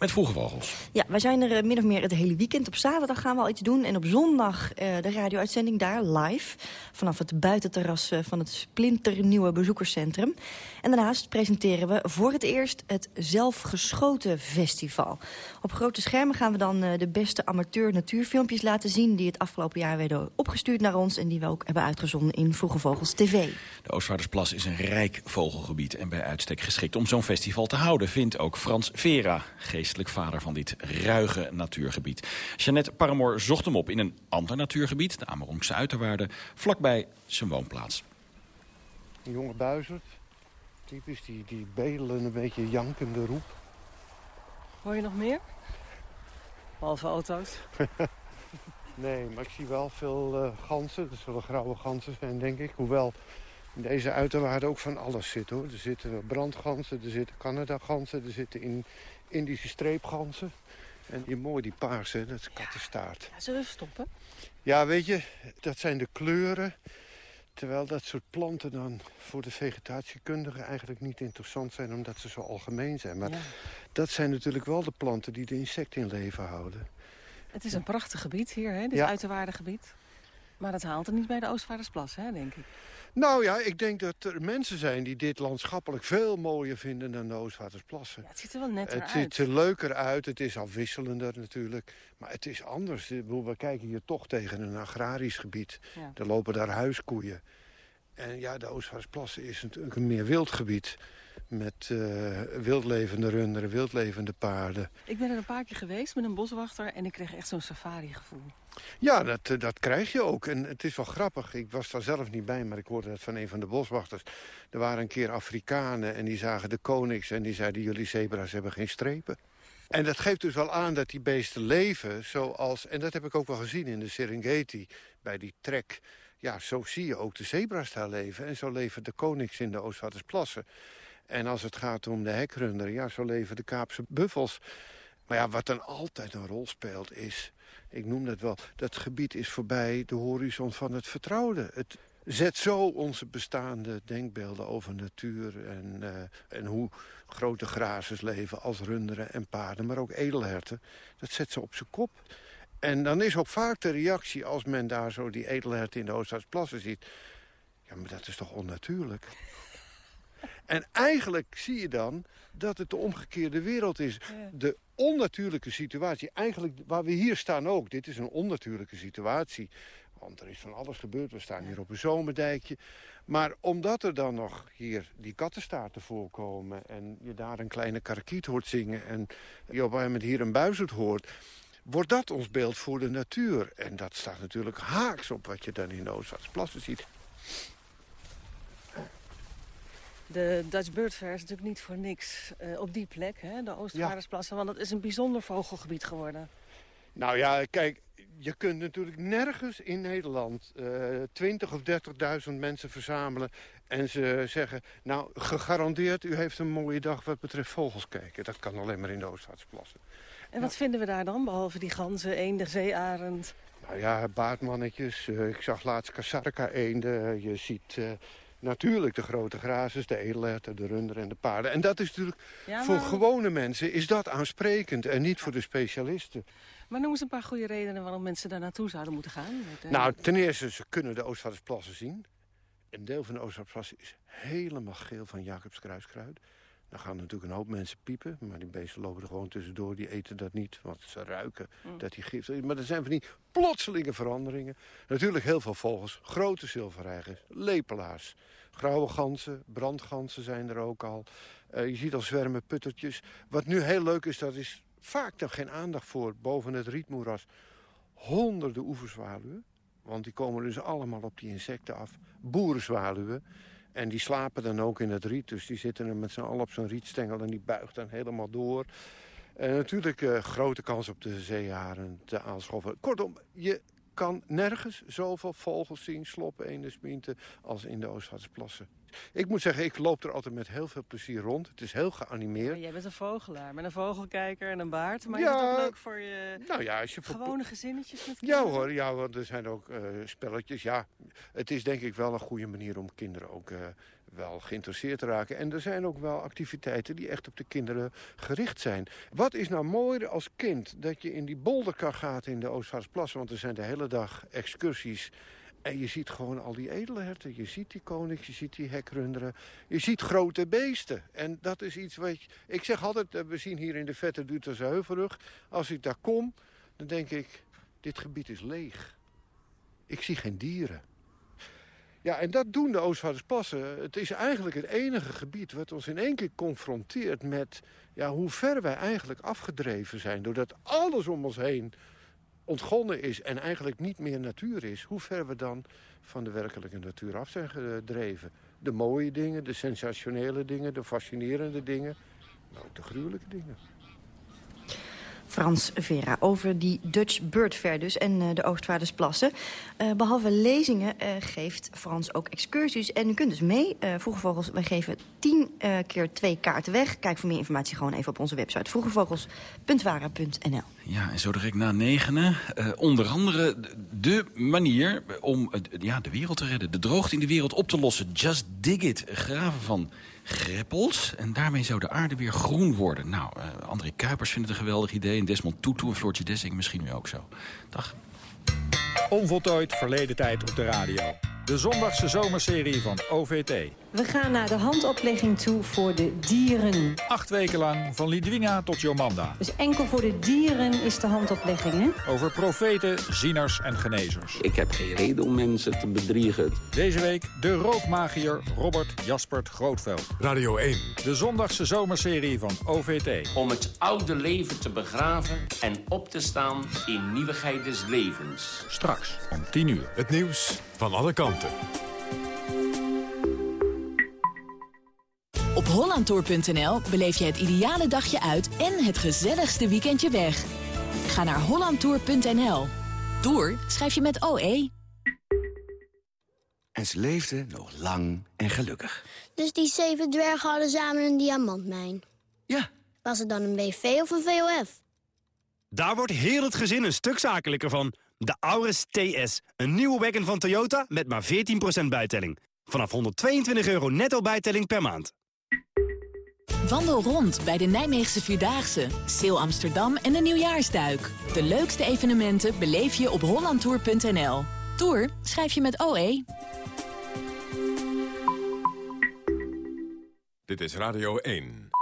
met vroege vogels. Ja, wij zijn er eh, min of meer het hele weekend. Op zaterdag gaan we al iets doen. En op zondag uh, de radio-uitzending daar live. Vanaf het buitenterras uh, van het splinternieuwe bezoekerscentrum. En daarnaast presenteren we voor het eerst het Zelfgeschoten Festival. Op grote schermen gaan we dan uh, de beste amateur natuurfilmpjes laten zien... die het afgelopen jaar werden opgestuurd naar ons... en die we ook hebben uitgezonden in Vroege Vogels TV. De Oostvaardersplas is een rijk vogelgebied... en bij uitstek geschikt om zo'n festival te houden... vindt ook Frans Vera, geestelijk vader van dit ruige natuurgebied. Jeannette Paramoor zocht hem op in een ander natuurgebied... de Amerongse Uiterwaarden, vlakbij zijn woonplaats. Een jonge buizerd, typisch die, die bedelen, een beetje jankende roep. Hoor je nog meer? Behalve auto's. nee, maar ik zie wel veel uh, ganzen. Er zullen grauwe ganzen zijn, denk ik. Hoewel in deze uiterwaarden ook van alles zit, hoor. Er zitten brandganzen, er zitten Canada-ganzen... er zitten in Indische streepganzen. En die mooi, die paarse, dat is kattenstaart. Ja, zullen we stoppen? Ja, weet je, dat zijn de kleuren... Terwijl dat soort planten dan voor de vegetatiekundigen eigenlijk niet interessant zijn... omdat ze zo algemeen zijn. Maar ja. dat zijn natuurlijk wel de planten die de insecten in leven houden. Het is een prachtig gebied hier, hè? dit ja. uiterwaardengebied. Maar dat haalt er niet bij de Oostvaardersplas, hè, denk ik. Nou ja, ik denk dat er mensen zijn die dit landschappelijk veel mooier vinden dan de Oostvaardersplassen. Ja, het ziet er wel netter het uit. Het ziet er leuker uit, het is afwisselender natuurlijk. Maar het is anders. We kijken hier toch tegen een agrarisch gebied. Ja. Er lopen daar huiskoeien. En ja, de Oostvaardersplassen is natuurlijk een meer wild gebied. Met uh, wildlevende runderen, wildlevende paarden. Ik ben er een paar keer geweest met een boswachter en ik kreeg echt zo'n safari-gevoel. Ja, dat, dat krijg je ook. En het is wel grappig. Ik was daar zelf niet bij, maar ik hoorde het van een van de boswachters. Er waren een keer Afrikanen en die zagen de konings... en die zeiden, jullie zebra's hebben geen strepen. En dat geeft dus wel aan dat die beesten leven zoals... en dat heb ik ook wel gezien in de Serengeti, bij die trek... Ja, zo zie je ook de zebra's daar leven. En zo leven de konings in de Oostvaardersplassen. En als het gaat om de hekrunderen, ja, zo leven de Kaapse buffels. Maar ja, wat dan altijd een rol speelt is... ik noem dat wel, dat gebied is voorbij de horizon van het vertrouwde. Het zet zo onze bestaande denkbeelden over natuur... en, uh, en hoe grote grazers leven als runderen en paarden... maar ook edelherten, dat zet ze op zijn kop. En dan is ook vaak de reactie als men daar zo die edelherten in de Oostvaardersplassen ziet... ja, maar dat is toch onnatuurlijk? En eigenlijk zie je dan dat het de omgekeerde wereld is. De onnatuurlijke situatie, eigenlijk waar we hier staan ook. Dit is een onnatuurlijke situatie. Want er is van alles gebeurd. We staan hier op een zomerdijkje. Maar omdat er dan nog hier die kattenstaarten voorkomen... en je daar een kleine karakiet hoort zingen... en je op een moment hier een buizerd hoort... wordt dat ons beeld voor de natuur. En dat staat natuurlijk haaks op wat je dan in de Oostvaardersplassen ziet. De Dutch Bird Fair is natuurlijk niet voor niks uh, op die plek, hè, de Oostvaardersplassen. Want het is een bijzonder vogelgebied geworden. Nou ja, kijk, je kunt natuurlijk nergens in Nederland uh, 20 of 30.000 mensen verzamelen... en ze zeggen, nou, gegarandeerd, u heeft een mooie dag wat betreft vogels kijken. Dat kan alleen maar in de Oostvaardersplassen. En wat vinden we daar dan, behalve die ganzen, eenden, zeearend? Nou ja, baardmannetjes. Uh, ik zag laatst kasarka-eenden. Je ziet... Natuurlijk de grote grazers, de edelherten, de runder en de paarden. En dat is natuurlijk ja, maar... voor gewone mensen is dat aansprekend en niet voor de specialisten. Maar noem eens een paar goede redenen waarom mensen daar naartoe zouden moeten gaan. Met, uh... Nou, ten eerste, ze kunnen de Oostvaardersplassen zien. Een deel van de Oostvaardersplassen is helemaal geel van Jacobs kruiskruid. Dan gaan natuurlijk een hoop mensen piepen. Maar die beesten lopen er gewoon tussendoor. Die eten dat niet, want ze ruiken mm. dat die gift is. Maar er zijn van die plotselinge veranderingen. Natuurlijk heel veel vogels. Grote zilverreigers, lepelaars. Grauwe ganzen, brandganzen zijn er ook al. Uh, je ziet al zwermen puttertjes. Wat nu heel leuk is, dat is vaak nog geen aandacht voor. Boven het rietmoeras honderden oeverzwaluwen. Want die komen dus allemaal op die insecten af. Boerenzwaluwen. En die slapen dan ook in het riet. Dus die zitten er met z'n allen op zo'n rietstengel en die buigt dan helemaal door. En natuurlijk uh, grote kans op de zeeharen te aanschoffen. Kortom, je kan nergens zoveel vogels zien, sloppen, eenden, sminten... als in de Oostvaardersplassen. Ik moet zeggen, ik loop er altijd met heel veel plezier rond. Het is heel geanimeerd. jij bent een vogelaar met een vogelkijker en een baard. Maar Ja. is het ook leuk voor je Nou ja, als je gewone gezinnetjes met Ja kinderen? hoor, ja, want er zijn ook eh, spelletjes. Ja, het is denk ik wel een goede manier om kinderen ook eh, wel geïnteresseerd te raken. En er zijn ook wel activiteiten die echt op de kinderen gericht zijn. Wat is nou mooier als kind? Dat je in die bolderkar gaat in de Oostvaardersplassen. Want er zijn de hele dag excursies. En je ziet gewoon al die edelherten. Je ziet die konings, je ziet die hekrunderen. Je ziet grote beesten. En dat is iets wat... Ik zeg altijd, eh, we zien hier in de vette Duterse Heuvelrug. Als ik daar kom, dan denk ik, dit gebied is leeg. Ik zie geen dieren. Ja, en dat doen de Oostvaardersplassen. Het is eigenlijk het enige gebied wat ons in één keer confronteert met ja, hoe ver wij eigenlijk afgedreven zijn. Doordat alles om ons heen ontgonnen is en eigenlijk niet meer natuur is. Hoe ver we dan van de werkelijke natuur af zijn gedreven. De mooie dingen, de sensationele dingen, de fascinerende dingen. Maar ook de gruwelijke dingen. Frans Vera over die Dutch Bird Fair dus en eh, de Oostvaardersplassen. Eh, behalve lezingen eh, geeft Frans ook excursies. En u kunt dus mee. Uh, Vroege wij geven tien keer twee kaarten weg. Kijk voor meer informatie gewoon even op onze website vroegevogels.wara.nl. Ja, en zo direct na negenen. onder andere de manier om ja, de wereld te redden. De droogte in de wereld op te lossen. Just dig it. Graven van greppels. En daarmee zou de aarde weer groen worden. Nou, eh, André Kuipers vindt het een geweldig idee. En Desmond Tutu en Floortje Dessing misschien nu ook zo. Dag. Onvoltooid verleden tijd op de radio. De zondagse zomerserie van OVT. We gaan naar de handoplegging toe voor de dieren. Acht weken lang, van Lidwina tot Jomanda. Dus enkel voor de dieren is de handoplegging, hè? Over profeten, zieners en genezers. Ik heb geen reden om mensen te bedriegen. Deze week de rookmagier Robert Jaspert Grootveld. Radio 1. De zondagse zomerserie van OVT. Om het oude leven te begraven en op te staan in nieuwigheid des levens. Straks om 10 uur. Het nieuws van alle kanten. Op hollandtour.nl beleef je het ideale dagje uit en het gezelligste weekendje weg. Ga naar hollandtour.nl. Tour schrijf je met OE. En ze leefden nog lang en gelukkig. Dus die zeven dwergen hadden samen een diamantmijn? Ja. Was het dan een BV of een VOF? Daar wordt heel het gezin een stuk zakelijker van. De Auris TS, een nieuwe wagon van Toyota met maar 14% bijtelling. Vanaf 122 euro netto bijtelling per maand. Wandel rond bij de Nijmeegse Vierdaagse, Seel Amsterdam en de Nieuwjaarsduik. De leukste evenementen beleef je op hollandtour.nl. Tour schrijf je met OE. Dit is Radio 1.